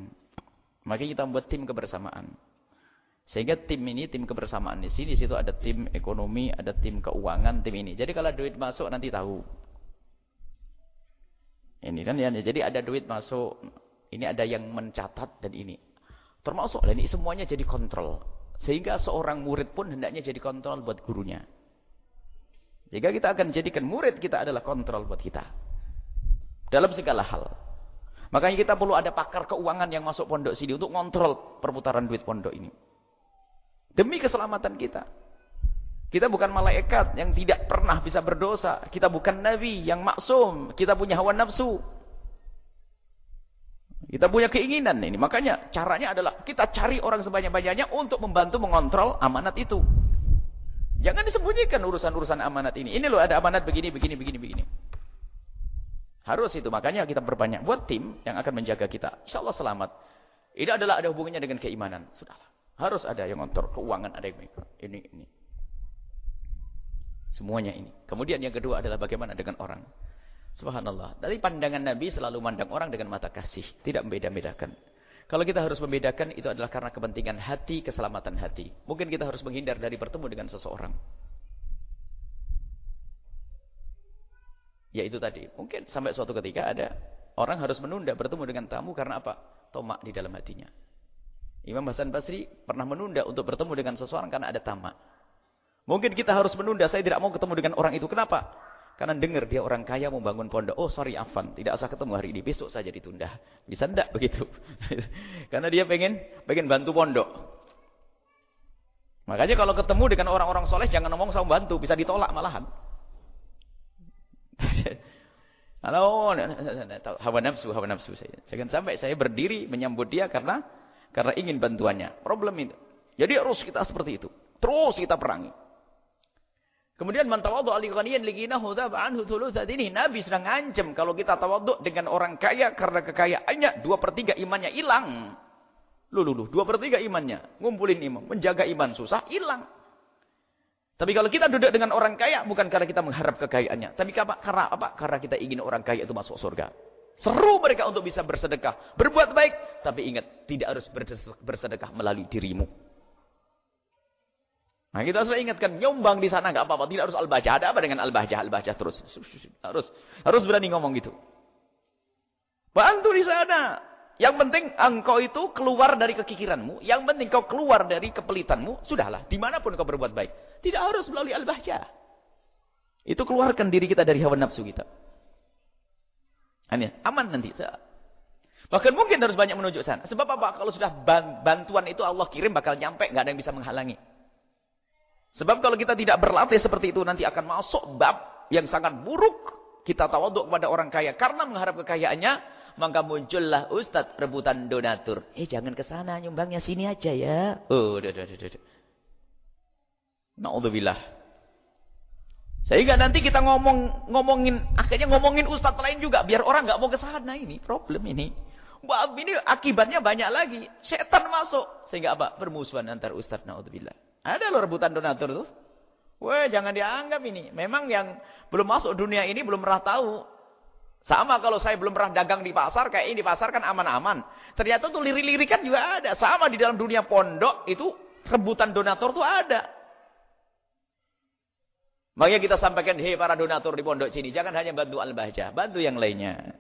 Maka kita membuat tim kebersamaan. Sehingga tim ini, tim kebersamaan di sini, di situ ada tim ekonomi, ada tim keuangan, tim ini. Jadi kalau duit masuk nanti tahu. Ini kan ya, jadi ada duit masuk, ini ada yang mencatat dan ini. Termasuk ini semuanya jadi kontrol. Sehingga seorang murid pun hendaknya jadi kontrol buat gurunya. Jika kita akan jadikan murid kita adalah kontrol buat kita. Dalam segala hal. Makanya kita perlu ada pakar keuangan yang masuk pondok sini untuk kontrol perputaran duit pondok ini. Demi keselamatan kita. Kita bukan malaikat yang tidak pernah bisa berdosa. Kita bukan nabi yang maksum. Kita punya hawa nafsu. Kita punya keinginan ini. Makanya caranya adalah kita cari orang sebanyak-banyaknya untuk membantu mengontrol amanat itu. Jangan disembunyikan urusan-urusan amanat ini. Ini loh ada amanat begini, begini, begini, begini. Harus itu. Makanya kita berbanyak. Buat tim yang akan menjaga kita. Insya Allah selamat. Ini adalah ada hubungannya dengan keimanan. Sudahlah. Harus ada yang ngontrol keuangan. Ada yang ini, ini. Semuanya ini. Kemudian yang kedua adalah bagaimana dengan orang. Subhanallah. Dari pandangan Nabi selalu mandang orang dengan mata kasih. Tidak membeda-bedakan. Kalau kita harus membedakan, itu adalah karena kepentingan hati, keselamatan hati. Mungkin kita harus menghindar dari bertemu dengan seseorang. Ya itu tadi. Mungkin sampai suatu ketika ada orang harus menunda bertemu dengan tamu karena apa? Tomak di dalam hatinya. Imam Hasan Basri pernah menunda untuk bertemu dengan seseorang karena ada tamak. Mungkin kita harus menunda. Saya tidak mau ketemu dengan orang itu. Kenapa? Karena dengar dia orang kaya mau bangun pondok. Oh sorry Afan, tidak usah ketemu hari ini. Besok saja ditunda. Bisa enggak begitu? Karena dia pengen pengen bantu pondok. Makanya kalau ketemu dengan orang-orang soleh jangan ngomong sama bantu. Bisa ditolak malahan. Halo, hawa nafsu, hawa nafsu saya. Jangan sampai saya berdiri menyambut dia karena karena ingin bantuannya. Problem itu. Jadi harus kita seperti itu. Terus kita perangi. Kemudian man tawadhu ali ghaniyan liginahu dhaba anhu thulutsat ini Nabi sedang ngancam kalau kita tawadhu dengan orang kaya karena kekayaannya dua per tiga imannya hilang. Lulu, lulu, dua per tiga imannya. Ngumpulin iman, menjaga iman susah, hilang. Tapi kalau kita duduk dengan orang kaya bukan karena kita mengharap kekayaannya, tapi karena apa? Karena kita ingin orang kaya itu masuk surga. Seru mereka untuk bisa bersedekah, berbuat baik, tapi ingat tidak harus bersedekah melalui dirimu. Nah, kita harus ingatkan, nyumbang di sana nggak apa-apa, tidak harus al-bajah. Ada apa dengan al-bajah? Al-bajah terus. Harus harus berani ngomong gitu. Bantu di sana. Yang penting engkau itu keluar dari kekikiranmu. Yang penting kau keluar dari kepelitanmu. Sudahlah, di mana pun kau berbuat baik. Tidak harus melalui al-bajah. Itu keluarkan diri kita dari hawa nafsu kita. Aman nanti. Bahkan mungkin harus banyak menunjuk sana. Sebab apa? Kalau sudah bantuan itu Allah kirim bakal nyampe. nggak ada yang bisa menghalangi. Sebab kalau kita tidak berlatih seperti itu nanti akan masuk bab yang sangat buruk. Kita tawaduk kepada orang kaya karena mengharap kekayaannya, maka muncullah ustadz rebutan donatur. Eh jangan ke sana, nyumbangnya sini aja ya. Oh, udah, udah, udah, udah. Naudzubillah. Sehingga nanti kita ngomong ngomongin akhirnya ngomongin ustadz lain juga biar orang nggak mau ke sana ini problem ini. Bab ini akibatnya banyak lagi. Setan masuk sehingga apa? Permusuhan antar ustadz naudzubillah. Ada loh rebutan donatur tuh. Wah, jangan dianggap ini. Memang yang belum masuk dunia ini belum pernah tahu. Sama kalau saya belum pernah dagang di pasar, kayak ini di pasar kan aman-aman. Ternyata tuh lirik-lirikan juga ada. Sama di dalam dunia pondok itu rebutan donatur tuh ada. Makanya kita sampaikan, hei para donatur di pondok sini, jangan hanya bantu al-bahjah, bantu yang lainnya.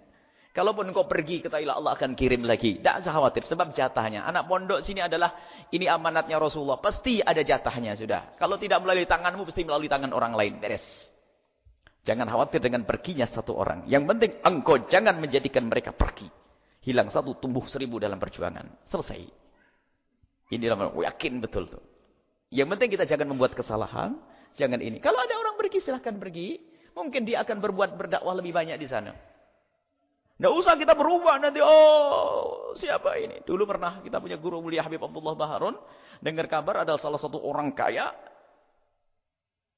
Kalaupun kau pergi, ketahuilah Allah akan kirim lagi. Tidak usah khawatir, sebab jatahnya. Anak pondok sini adalah, ini amanatnya Rasulullah. Pasti ada jatahnya sudah. Kalau tidak melalui tanganmu, pasti melalui tangan orang lain. Beres. Jangan khawatir dengan perginya satu orang. Yang penting, engkau jangan menjadikan mereka pergi. Hilang satu, tumbuh seribu dalam perjuangan. Selesai. Ini dalam yakin betul tuh. Yang penting kita jangan membuat kesalahan. Jangan ini. Kalau ada orang pergi, silahkan pergi. Mungkin dia akan berbuat berdakwah lebih banyak di sana. Tidak usah kita berubah nanti. Oh, siapa ini? Dulu pernah kita punya guru mulia Habib Abdullah Baharun. Dengar kabar ada salah satu orang kaya.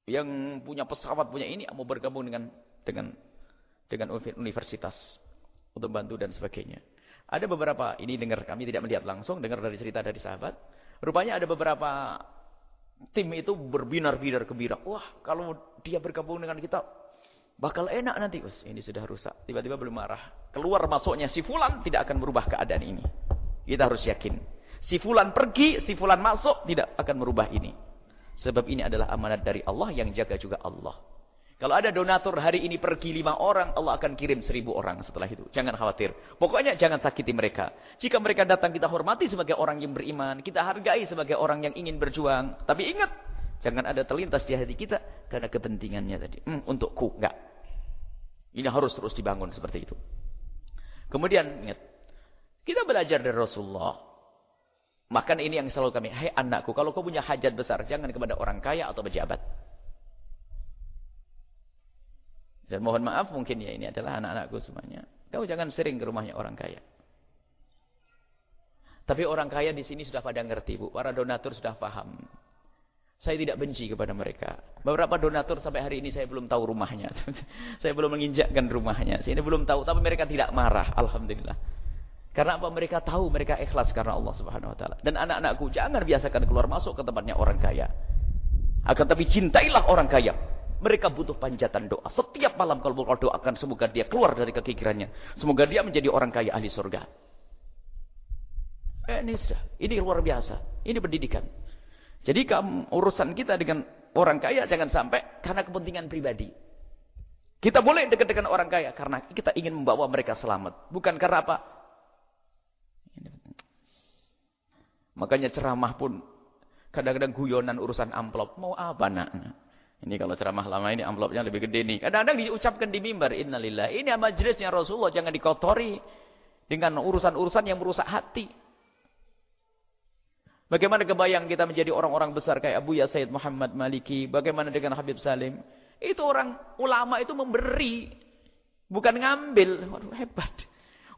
Yang punya pesawat, punya ini. Mau bergabung dengan dengan dengan universitas. Untuk bantu dan sebagainya. Ada beberapa, ini dengar kami tidak melihat langsung. Dengar dari cerita dari sahabat. Rupanya ada beberapa tim itu berbinar-binar gembira. Wah, kalau dia bergabung dengan kita, Bakal enak nanti. Us, ini sudah rusak. Tiba-tiba belum marah. Keluar masuknya si fulan tidak akan merubah keadaan ini. Kita harus yakin. Si fulan pergi, si fulan masuk tidak akan merubah ini. Sebab ini adalah amanat dari Allah yang jaga juga Allah. Kalau ada donatur hari ini pergi lima orang, Allah akan kirim seribu orang setelah itu. Jangan khawatir. Pokoknya jangan sakiti mereka. Jika mereka datang kita hormati sebagai orang yang beriman. Kita hargai sebagai orang yang ingin berjuang. Tapi ingat, jangan ada terlintas di hati kita. Karena kepentingannya tadi. Hmm, untukku, enggak. Ini harus terus dibangun seperti itu. Kemudian ingat, kita belajar dari Rasulullah. Makan ini yang selalu kami, hai anakku, kalau kau punya hajat besar, jangan kepada orang kaya atau pejabat. Dan mohon maaf mungkin ya ini adalah anak-anakku semuanya. Kau jangan sering ke rumahnya orang kaya. Tapi orang kaya di sini sudah pada ngerti, Bu. Para donatur sudah paham. Saya tidak benci kepada mereka. Beberapa donatur sampai hari ini saya belum tahu rumahnya. saya belum menginjakkan rumahnya. Saya ini belum tahu, tapi mereka tidak marah, alhamdulillah. Karena apa? Mereka tahu mereka ikhlas karena Allah Subhanahu wa taala. Dan anak-anakku jangan biasakan keluar masuk ke tempatnya orang kaya. Akan tapi cintailah orang kaya. Mereka butuh panjatan doa. Setiap malam kalau berdoa doakan semoga dia keluar dari kekikirannya. Semoga dia menjadi orang kaya ahli surga. Eh, ini ini luar biasa. Ini pendidikan. Jadi kamu, urusan kita dengan orang kaya jangan sampai karena kepentingan pribadi. Kita boleh dekat dengan orang kaya karena kita ingin membawa mereka selamat. Bukan karena apa? Makanya ceramah pun kadang-kadang guyonan urusan amplop. Mau apa nak? Ini kalau ceramah lama ini amplopnya lebih gede nih. Kadang-kadang diucapkan di mimbar. Innalillah. Ini majelisnya Rasulullah. Jangan dikotori dengan urusan-urusan yang merusak hati. Bagaimana kebayang kita menjadi orang-orang besar kayak Abu Said Muhammad Maliki. Bagaimana dengan Habib Salim. Itu orang ulama itu memberi. Bukan ngambil. Waduh hebat.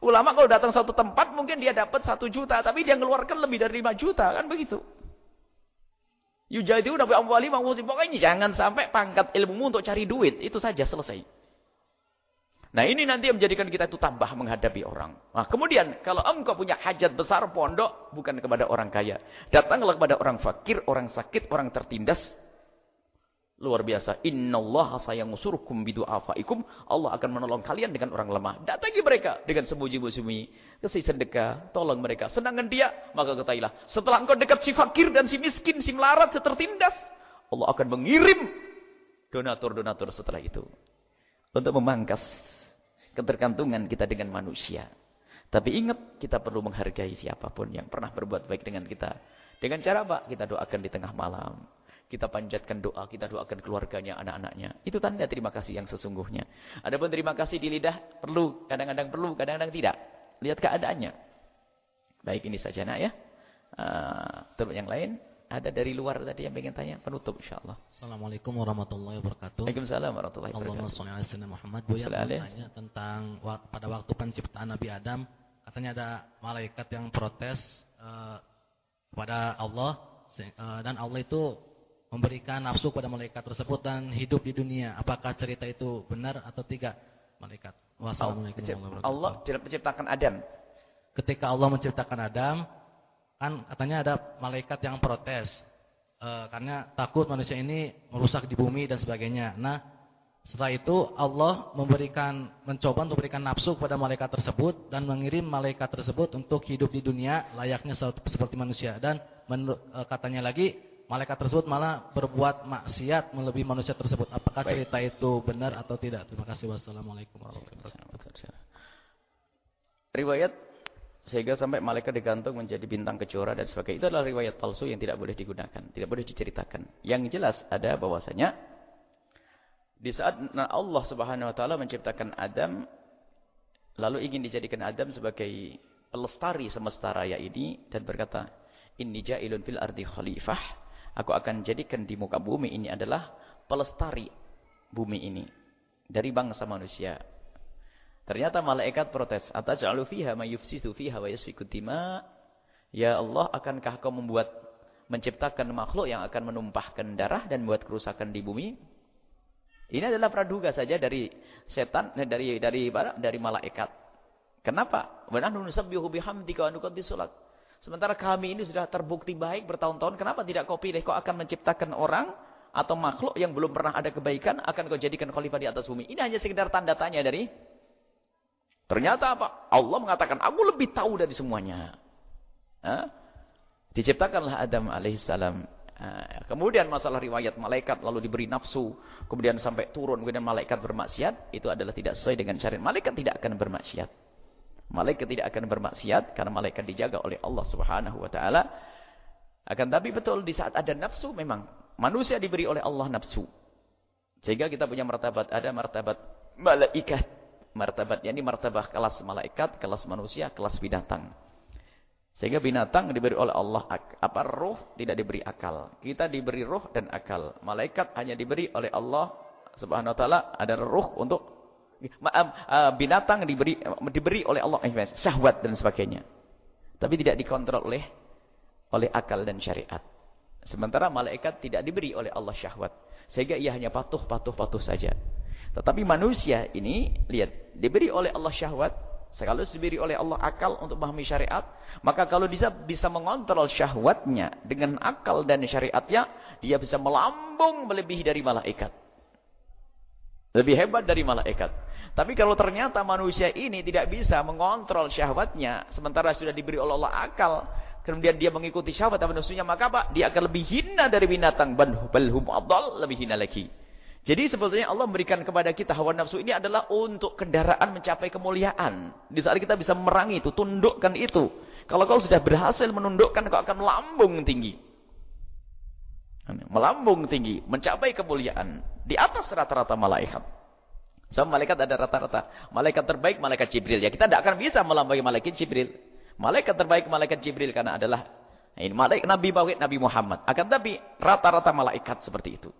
Ulama kalau datang satu tempat mungkin dia dapat satu juta. Tapi dia mengeluarkan lebih dari lima juta. Kan begitu. Yujadiuna bi amwali Pokoknya jangan sampai pangkat ilmu untuk cari duit. Itu saja selesai. Nah ini nanti yang menjadikan kita itu tambah menghadapi orang. Nah kemudian kalau engkau punya hajat besar pondok bukan kepada orang kaya. Datanglah kepada orang fakir, orang sakit, orang tertindas. Luar biasa. Inna Allah sayangusurkum bidu'afaikum. Allah akan menolong kalian dengan orang lemah. Datangi mereka dengan sembunyi-sembunyi. Kasih sedekah. Tolong mereka. Senangan dia. Maka ketahuilah. Setelah engkau dekat si fakir dan si miskin, si melarat, si tertindas. Allah akan mengirim donatur-donatur setelah itu. Untuk memangkas ketergantungan kita dengan manusia. Tapi ingat, kita perlu menghargai siapa pun yang pernah berbuat baik dengan kita. Dengan cara apa? Kita doakan di tengah malam. Kita panjatkan doa, kita doakan keluarganya, anak-anaknya. Itu tanda terima kasih yang sesungguhnya. Adapun terima kasih di lidah, perlu. Kadang-kadang perlu, kadang-kadang tidak. Lihat keadaannya. Baik ini saja nak ya. Uh, yang lain. Ada dari luar tadi yang ingin tanya? Penutup insyaAllah. Assalamualaikum warahmatullahi wabarakatuh. Waalaikumsalam warahmatullahi wabarakatuh. Allahumma sholli Muhammad. Bu tanya tentang pada waktu penciptaan Nabi Adam, katanya ada malaikat yang protes uh, kepada Allah uh, dan Allah itu memberikan nafsu pada malaikat tersebut dan hidup di dunia. Apakah cerita itu benar atau tidak? Malaikat. Wassalamualaikum warahmatullahi wabarakatuh. Allah menciptakan Adam. Ketika Allah menciptakan Adam, Kan katanya ada malaikat yang protes. E, karena takut manusia ini merusak di bumi dan sebagainya. Nah, setelah itu Allah memberikan mencoba untuk memberikan nafsu kepada malaikat tersebut dan mengirim malaikat tersebut untuk hidup di dunia layaknya seperti manusia dan menurut e, katanya lagi malaikat tersebut malah berbuat maksiat melebihi manusia tersebut. Apakah Baik. cerita itu benar atau tidak? Terima kasih. Wassalamualaikum warahmatullahi wabarakatuh. Riwayat sehingga sampai malaikat digantung menjadi bintang kejora dan sebagainya. Itu adalah riwayat palsu yang tidak boleh digunakan. Tidak boleh diceritakan. Yang jelas ada bahwasanya. Di saat Allah subhanahu wa ta'ala menciptakan Adam. Lalu ingin dijadikan Adam sebagai pelestari semesta raya ini. Dan berkata. Inni ja'ilun fil ardi khalifah. Aku akan jadikan di muka bumi ini adalah pelestari bumi ini. Dari bangsa manusia. Ternyata malaikat protes. Ataj'alu fiha ma yufsidu fiha wa yasfiku dima. Ya Allah, akankah kau membuat menciptakan makhluk yang akan menumpahkan darah dan membuat kerusakan di bumi? Ini adalah praduga saja dari setan eh, dari dari dari malaikat. Kenapa? Wa nahnu nusabbihu bihamdika wa nuqaddisu lak. Sementara kami ini sudah terbukti baik bertahun-tahun, kenapa tidak kau pilih kau akan menciptakan orang atau makhluk yang belum pernah ada kebaikan akan kau jadikan khalifah di atas bumi? Ini hanya sekedar tanda tanya dari Ternyata apa? Allah mengatakan, aku lebih tahu dari semuanya. Ha? Diciptakanlah Adam alaihissalam. kemudian masalah riwayat malaikat lalu diberi nafsu. Kemudian sampai turun. Kemudian malaikat bermaksiat. Itu adalah tidak sesuai dengan syariat. Malaikat tidak akan bermaksiat. Malaikat tidak akan bermaksiat. Karena malaikat dijaga oleh Allah subhanahu wa ta'ala. Akan tapi betul di saat ada nafsu memang. Manusia diberi oleh Allah nafsu. Sehingga kita punya martabat. Ada martabat malaikat martabatnya ini martabat kelas malaikat, kelas manusia, kelas binatang. Sehingga binatang diberi oleh Allah apa ruh tidak diberi akal. Kita diberi ruh dan akal. Malaikat hanya diberi oleh Allah Subhanahu wa taala ada ruh untuk binatang diberi diberi oleh Allah syahwat dan sebagainya. Tapi tidak dikontrol oleh oleh akal dan syariat. Sementara malaikat tidak diberi oleh Allah syahwat. Sehingga ia hanya patuh, patuh, patuh saja. Tetapi manusia ini, lihat, diberi oleh Allah syahwat, Sekali diberi oleh Allah akal untuk memahami syariat, maka kalau bisa bisa mengontrol syahwatnya dengan akal dan syariatnya, dia bisa melambung melebihi dari malaikat. Lebih hebat dari malaikat. Tapi kalau ternyata manusia ini tidak bisa mengontrol syahwatnya, sementara sudah diberi oleh Allah akal, kemudian dia mengikuti syahwat dan nafsunya, maka apa? Dia akan lebih hina dari binatang. Balhum adal, lebih hina lagi. Jadi sebetulnya Allah memberikan kepada kita hawa nafsu ini adalah untuk kendaraan mencapai kemuliaan. Di saat kita bisa merangi itu, tundukkan itu. Kalau kau sudah berhasil menundukkan, kau akan melambung tinggi. Melambung tinggi, mencapai kemuliaan. Di atas rata-rata malaikat. Sama malaikat ada rata-rata. Malaikat terbaik, malaikat Jibril. Ya kita tidak akan bisa melampaui malaikat Jibril. Malaikat terbaik, malaikat Jibril. Karena adalah ini malaikat Nabi Bawit, Nabi Muhammad. Akan tapi rata-rata malaikat seperti itu.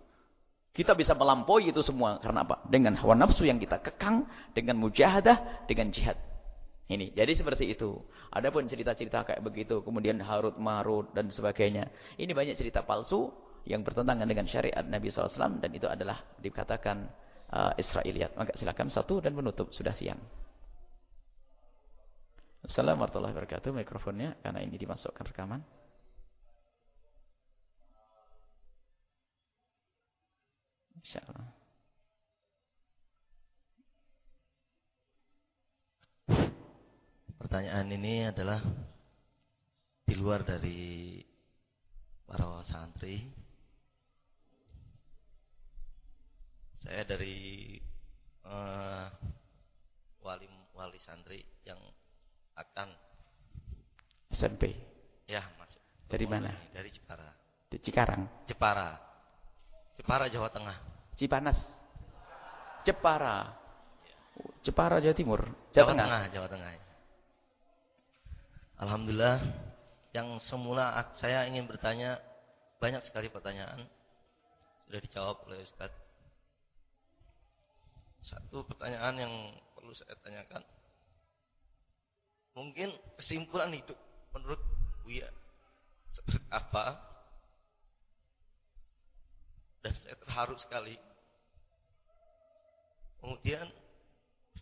Kita bisa melampaui itu semua karena apa? Dengan hawa nafsu yang kita kekang, dengan mujahadah, dengan jihad. Ini. Jadi seperti itu. Adapun cerita-cerita kayak begitu, kemudian Harut Marut dan sebagainya. Ini banyak cerita palsu yang bertentangan dengan syariat Nabi SAW dan itu adalah dikatakan uh, Israeliat. Maka silakan satu dan menutup. Sudah siang. Assalamualaikum warahmatullahi wabarakatuh. Mikrofonnya karena ini dimasukkan rekaman. InsyaAllah. Pertanyaan ini adalah di luar dari para santri. Saya dari uh, wali wali santri yang akan SMP. Ya, masuk. Dari mana? Dari Jepara. Di Cikarang. Jepara. Jepara Jawa Tengah. Cipanas. Jepara. Jepara Jawa Timur. Jawa, Jawa Tengah. Tengah. Jawa Tengah. Alhamdulillah yang semula saya ingin bertanya banyak sekali pertanyaan sudah dijawab oleh Ustaz. Satu pertanyaan yang perlu saya tanyakan. Mungkin kesimpulan itu menurut Buya seperti apa? Dan saya terharu sekali Kemudian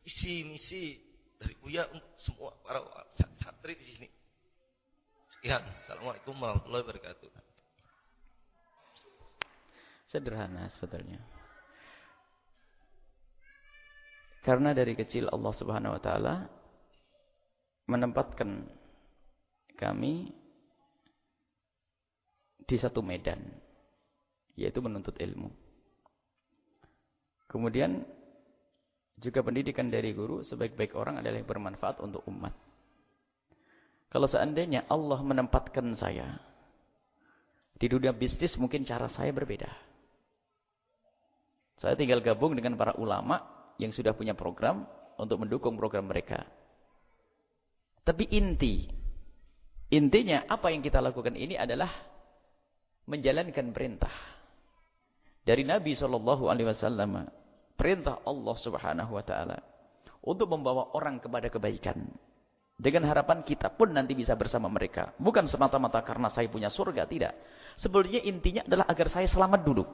visi-misi dari Buya untuk semua para santri di sini. Sekian. Assalamualaikum warahmatullahi wabarakatuh. Sederhana sebetulnya. Karena dari kecil Allah Subhanahu wa taala menempatkan kami di satu medan yaitu menuntut ilmu. Kemudian juga pendidikan dari guru sebaik-baik orang adalah yang bermanfaat untuk umat. Kalau seandainya Allah menempatkan saya di dunia bisnis mungkin cara saya berbeda. Saya tinggal gabung dengan para ulama yang sudah punya program untuk mendukung program mereka. Tapi inti, intinya apa yang kita lakukan ini adalah menjalankan perintah dari Nabi Shallallahu Alaihi Wasallam perintah Allah Subhanahu wa taala untuk membawa orang kepada kebaikan. Dengan harapan kita pun nanti bisa bersama mereka. Bukan semata-mata karena saya punya surga, tidak. Sebenarnya intinya adalah agar saya selamat dulu.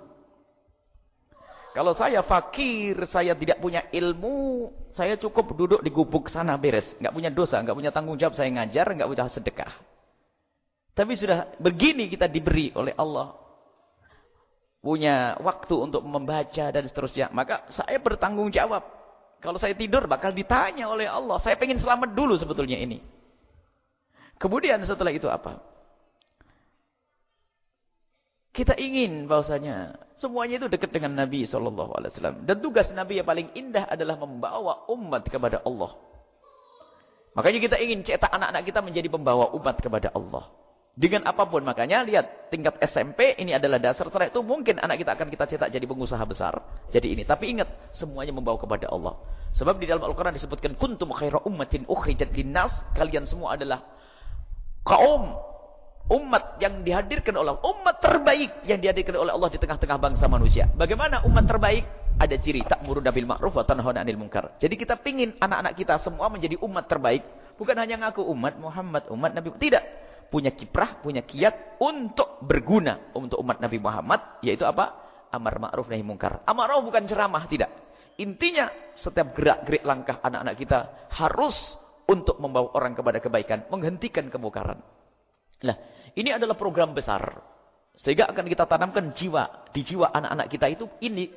Kalau saya fakir, saya tidak punya ilmu, saya cukup duduk di gubuk sana beres. Enggak punya dosa, enggak punya tanggung jawab, saya ngajar, enggak punya sedekah. Tapi sudah begini kita diberi oleh Allah punya waktu untuk membaca dan seterusnya, maka saya bertanggung jawab. Kalau saya tidur bakal ditanya oleh Allah. Saya pengen selamat dulu sebetulnya ini. Kemudian setelah itu apa? Kita ingin bahwasanya semuanya itu dekat dengan Nabi SAW. Dan tugas Nabi yang paling indah adalah membawa umat kepada Allah. Makanya kita ingin cetak anak-anak kita menjadi pembawa umat kepada Allah. Dengan apa pun. Makanya lihat tingkat SMP ini adalah dasar. Setelah itu mungkin anak kita akan kita cetak jadi pengusaha besar. Jadi ini. Tapi ingat semuanya membawa kepada Allah. Sebab di dalam Al-Quran disebutkan kuntum khaira ummatin ukhrijat linnas. Kalian semua adalah kaum umat yang dihadirkan oleh Allah, umat terbaik yang dihadirkan oleh Allah di tengah-tengah bangsa manusia. Bagaimana umat terbaik? Ada ciri tak muru bil ma'ruf wa tanhauna 'anil munkar. Jadi kita pingin anak-anak kita semua menjadi umat terbaik, bukan hanya ngaku umat Muhammad, umat Nabi, tidak. Punya kiprah, punya kiat untuk berguna untuk umat Nabi Muhammad, yaitu apa? Amar ma'ruf nahi munkar. Amar ma'ruf bukan ceramah, tidak. Intinya setiap gerak-gerik langkah anak-anak kita harus untuk membawa orang kepada kebaikan, menghentikan kemungkaran. Nah, ini adalah program besar. Sehingga akan kita tanamkan jiwa. Di jiwa anak-anak kita itu ini.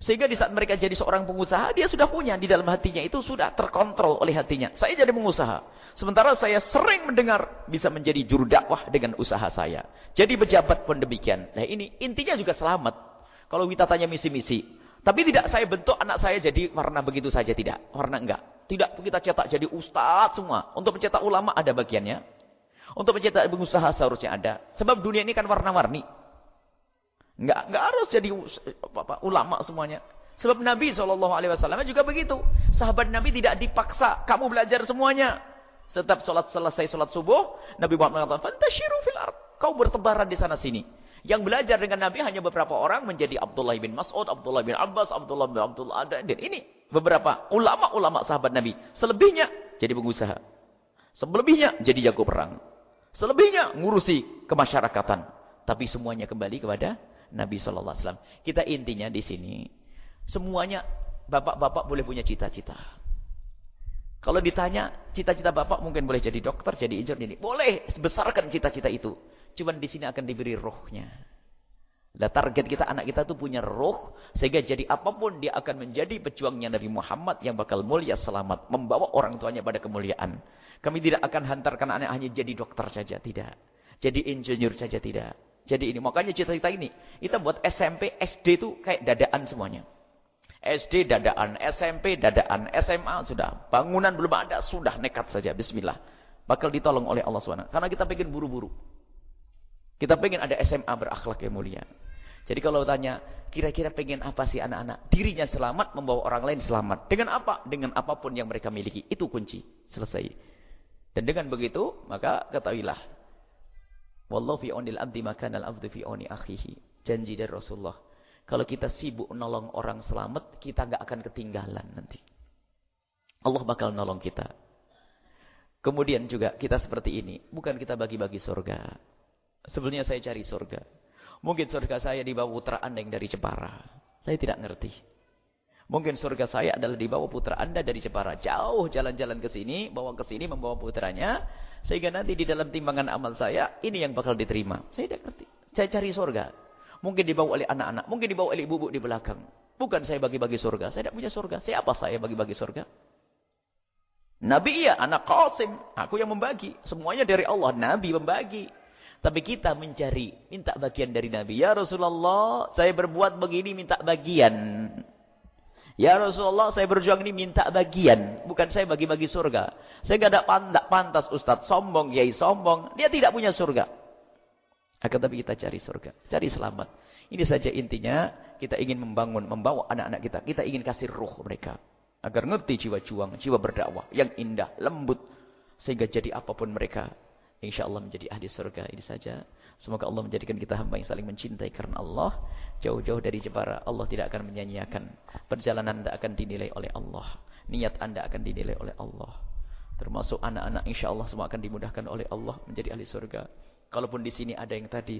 Sehingga di saat mereka jadi seorang pengusaha, dia sudah punya di dalam hatinya. Itu sudah terkontrol oleh hatinya. Saya jadi pengusaha. Sementara saya sering mendengar bisa menjadi juru dakwah dengan usaha saya. Jadi pejabat pun demikian. Nah ini intinya juga selamat. Kalau kita tanya misi-misi. Tapi tidak saya bentuk anak saya jadi warna begitu saja. Tidak. Warna enggak. Tidak kita cetak jadi ustadz semua. Untuk mencetak ulama ada bagiannya. Untuk mencetak pengusaha seharusnya ada. Sebab dunia ini kan warna-warni. Enggak, enggak harus jadi ulama semuanya. Sebab Nabi SAW juga begitu. Sahabat Nabi tidak dipaksa. Kamu belajar semuanya. Setiap sholat selesai sholat subuh. Nabi Muhammad mengatakan, Fantashiru fil. Kau bertebaran di sana sini. Yang belajar dengan Nabi hanya beberapa orang menjadi Abdullah bin Mas'ud, Abdullah bin Abbas, Abdullah bin Abdullah dan ini beberapa ulama-ulama sahabat Nabi. Selebihnya jadi pengusaha. Selebihnya jadi jago perang. Selebihnya ngurusi kemasyarakatan. Tapi semuanya kembali kepada Nabi Shallallahu Alaihi Wasallam. Kita intinya di sini, semuanya bapak-bapak boleh punya cita-cita. Kalau ditanya, cita-cita bapak mungkin boleh jadi dokter, jadi insinyur, ini boleh besarkan cita-cita itu. Cuman di sini akan diberi rohnya. Nah, target kita anak kita tuh punya roh sehingga jadi apa pun dia akan menjadi pejuangnya Nabi Muhammad yang bakal mulia selamat, membawa orang tuanya pada kemuliaan. Kami tidak akan hantarkan anak hanya jadi dokter saja, tidak. Jadi insinyur saja, tidak. Jadi ini, makanya cita-cita ini. Kita buat SMP, SD itu kayak dadaan semuanya. SD dadaan, SMP dadaan, SMA sudah. Bangunan belum ada, sudah nekat saja. Bismillah. Bakal ditolong oleh Allah SWT. Karena kita pengen buru-buru. Kita pengen ada SMA berakhlak yang mulia. Jadi kalau tanya, kira-kira pengen apa sih anak-anak? Dirinya selamat, membawa orang lain selamat. Dengan apa? Dengan apa pun yang mereka miliki. Itu kunci. Selesai. Dan dengan begitu, maka ketahuilah. Wallahu fi onil abdi makanal abdu fi oni akhihi. Janji dari Rasulullah. Kalau kita sibuk nolong orang selamat, kita nggak akan ketinggalan nanti. Allah bakal nolong kita. Kemudian juga kita seperti ini. Bukan kita bagi-bagi surga. Sebelumnya saya cari surga. Mungkin surga saya di bawah putra anda yang dari Jepara. Saya tidak ngerti. Mungkin surga saya adalah di bawah putra anda dari Jepara. Jauh jalan-jalan ke sini, bawa ke sini, membawa putranya. Sehingga nanti di dalam timbangan amal saya, ini yang bakal diterima. Saya tidak ngerti. Saya cari surga. Mungkin dibawa oleh anak-anak. Mungkin dibawa oleh ibu-ibu di belakang. Bukan saya bagi-bagi surga. Saya tidak punya surga. Siapa saya bagi-bagi surga? Nabi iya, anak Qasim. Aku yang membagi. Semuanya dari Allah. Nabi membagi. Tapi kita mencari, minta bagian dari Nabi. Ya Rasulullah, saya berbuat begini, minta bagian. Ya Rasulullah saya berjuang ini minta bagian. Bukan saya bagi-bagi surga. Saya tidak ada pantas Ustaz. Sombong, yai sombong. Dia tidak punya surga. Akan tapi kita cari surga. Cari selamat. Ini saja intinya. Kita ingin membangun, membawa anak-anak kita. Kita ingin kasih roh mereka. Agar ngerti jiwa juang, jiwa berdakwah. Yang indah, lembut. Sehingga jadi apa pun mereka. Insya Allah menjadi ahli surga. Ini saja. Semoga Allah menjadikan kita hamba yang saling mencintai karena Allah. Jauh-jauh dari jebara. Allah tidak akan menyanyiakan. Perjalanan anda akan dinilai oleh Allah. Niat anda akan dinilai oleh Allah. Termasuk anak-anak insya Allah semua akan dimudahkan oleh Allah menjadi ahli surga. Kalaupun di sini ada yang tadi,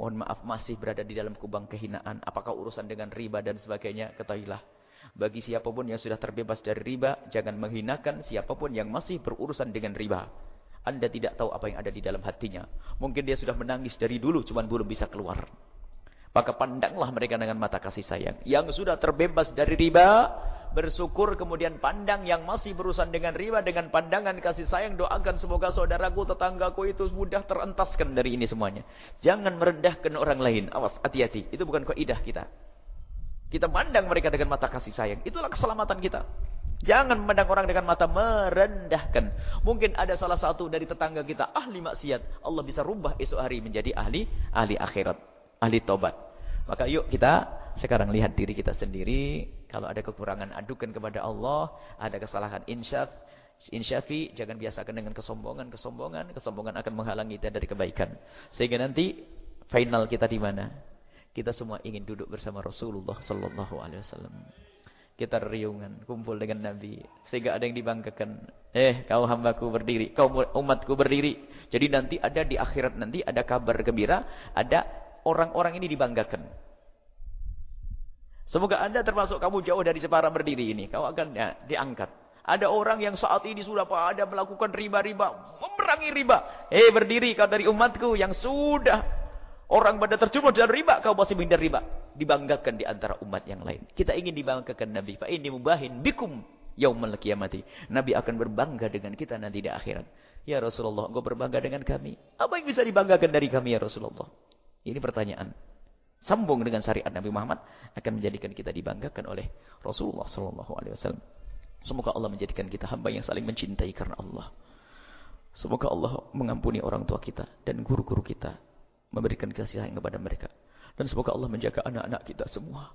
mohon maaf masih berada di dalam kubang kehinaan. Apakah urusan dengan riba dan sebagainya, ketahuilah. Bagi siapa pun yang sudah terbebas dari riba, jangan menghinakan siapa pun yang masih berurusan dengan riba. Anda tidak tahu apa yang ada di dalam hatinya. Mungkin dia sudah menangis dari dulu, cuma belum bisa keluar. Maka pandanglah mereka dengan mata kasih sayang. Yang sudah terbebas dari riba, bersyukur kemudian pandang yang masih berurusan dengan riba, dengan pandangan kasih sayang, doakan semoga saudaraku, tetanggaku itu mudah terentaskan dari ini semuanya. Jangan merendahkan orang lain. Awas, hati-hati. Itu bukan kaidah kita. Kita pandang mereka dengan mata kasih sayang. Itulah keselamatan kita. Jangan memandang orang dengan mata merendahkan. Mungkin ada salah satu dari tetangga kita ahli maksiat. Allah bisa rubah esok hari menjadi ahli ahli akhirat, ahli tobat. Maka yuk kita sekarang lihat diri kita sendiri. Kalau ada kekurangan adukan kepada Allah, ada kesalahan insyaf. Insyafi, jangan biasakan dengan kesombongan, kesombongan, kesombongan akan menghalangi kita dari kebaikan. Sehingga nanti final kita di mana? Kita semua ingin duduk bersama Rasulullah sallallahu alaihi wasallam. Kita riungan, kumpul dengan Nabi. Sehingga ada yang dibanggakan. Eh, kau hambaku berdiri. Kau umatku berdiri. Jadi nanti ada di akhirat nanti ada kabar gembira. Ada orang-orang ini dibanggakan. Semoga anda termasuk kamu jauh dari separah berdiri ini. Kau akan ya, diangkat. Ada orang yang saat ini sudah pada melakukan riba-riba. Memerangi riba. Eh berdiri kau dari umatku yang sudah Orang pada terjebak dalam riba, kau masih menghindar riba. Dibanggakan di antara umat yang lain. Kita ingin dibanggakan Nabi. Fa ini mubahin bikum yaumal qiyamati. Nabi akan berbangga dengan kita nanti di akhirat. Ya Rasulullah, engkau berbangga dengan kami. Apa yang bisa dibanggakan dari kami ya Rasulullah? Ini pertanyaan. Sambung dengan syariat Nabi Muhammad akan menjadikan kita dibanggakan oleh Rasulullah sallallahu alaihi wasallam. Semoga Allah menjadikan kita hamba yang saling mencintai karena Allah. Semoga Allah mengampuni orang tua kita dan guru-guru kita memberikan kasih sayang kepada mereka. Dan semoga Allah menjaga anak-anak kita semua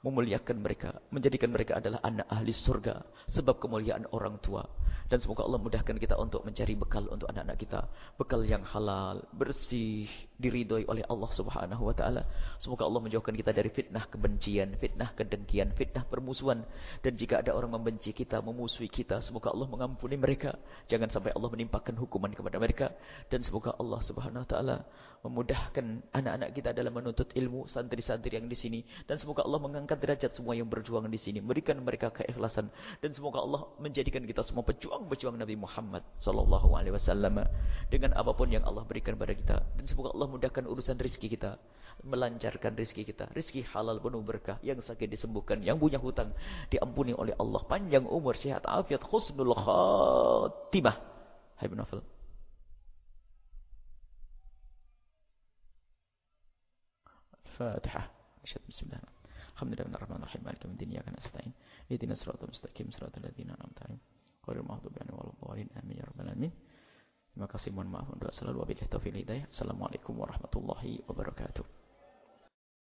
memuliakan mereka, menjadikan mereka adalah anak ahli surga sebab kemuliaan orang tua. Dan semoga Allah mudahkan kita untuk mencari bekal untuk anak-anak kita, bekal yang halal, bersih, diridhoi oleh Allah Subhanahu wa taala. Semoga Allah menjauhkan kita dari fitnah kebencian, fitnah kedengkian, fitnah permusuhan. Dan jika ada orang membenci kita, memusuhi kita, semoga Allah mengampuni mereka. Jangan sampai Allah menimpakan hukuman kepada mereka dan semoga Allah Subhanahu wa taala memudahkan anak-anak kita dalam menuntut ilmu, santri-santri yang di sini dan semoga Allah mengangkat derajat semua yang berjuang di sini. Berikan mereka keikhlasan. Dan semoga Allah menjadikan kita semua pejuang-pejuang Nabi Muhammad Sallallahu Alaihi Wasallam Dengan apa pun yang Allah berikan pada kita. Dan semoga Allah mudahkan urusan rizki kita. Melancarkan rizki kita. Rizki halal penuh berkah. Yang sakit disembuhkan. Yang punya hutang diampuni oleh Allah. Panjang umur, sehat, afiat, khusnul khatimah. Hai bin. الفاتحة. نشهد بسم الله. الحمد لله الرحمن الرحيم. مالك يوم الدين. إياك نستعين. اهدنا الصراط المستقيم. صراط الذين أنعمت عليهم غير المغضوب عليهم ولا الضالين. آمين يا رب العالمين. Terima kasih mohon maaf untuk selalu wabillahi taufiq hidayah. Assalamualaikum warahmatullahi wabarakatuh.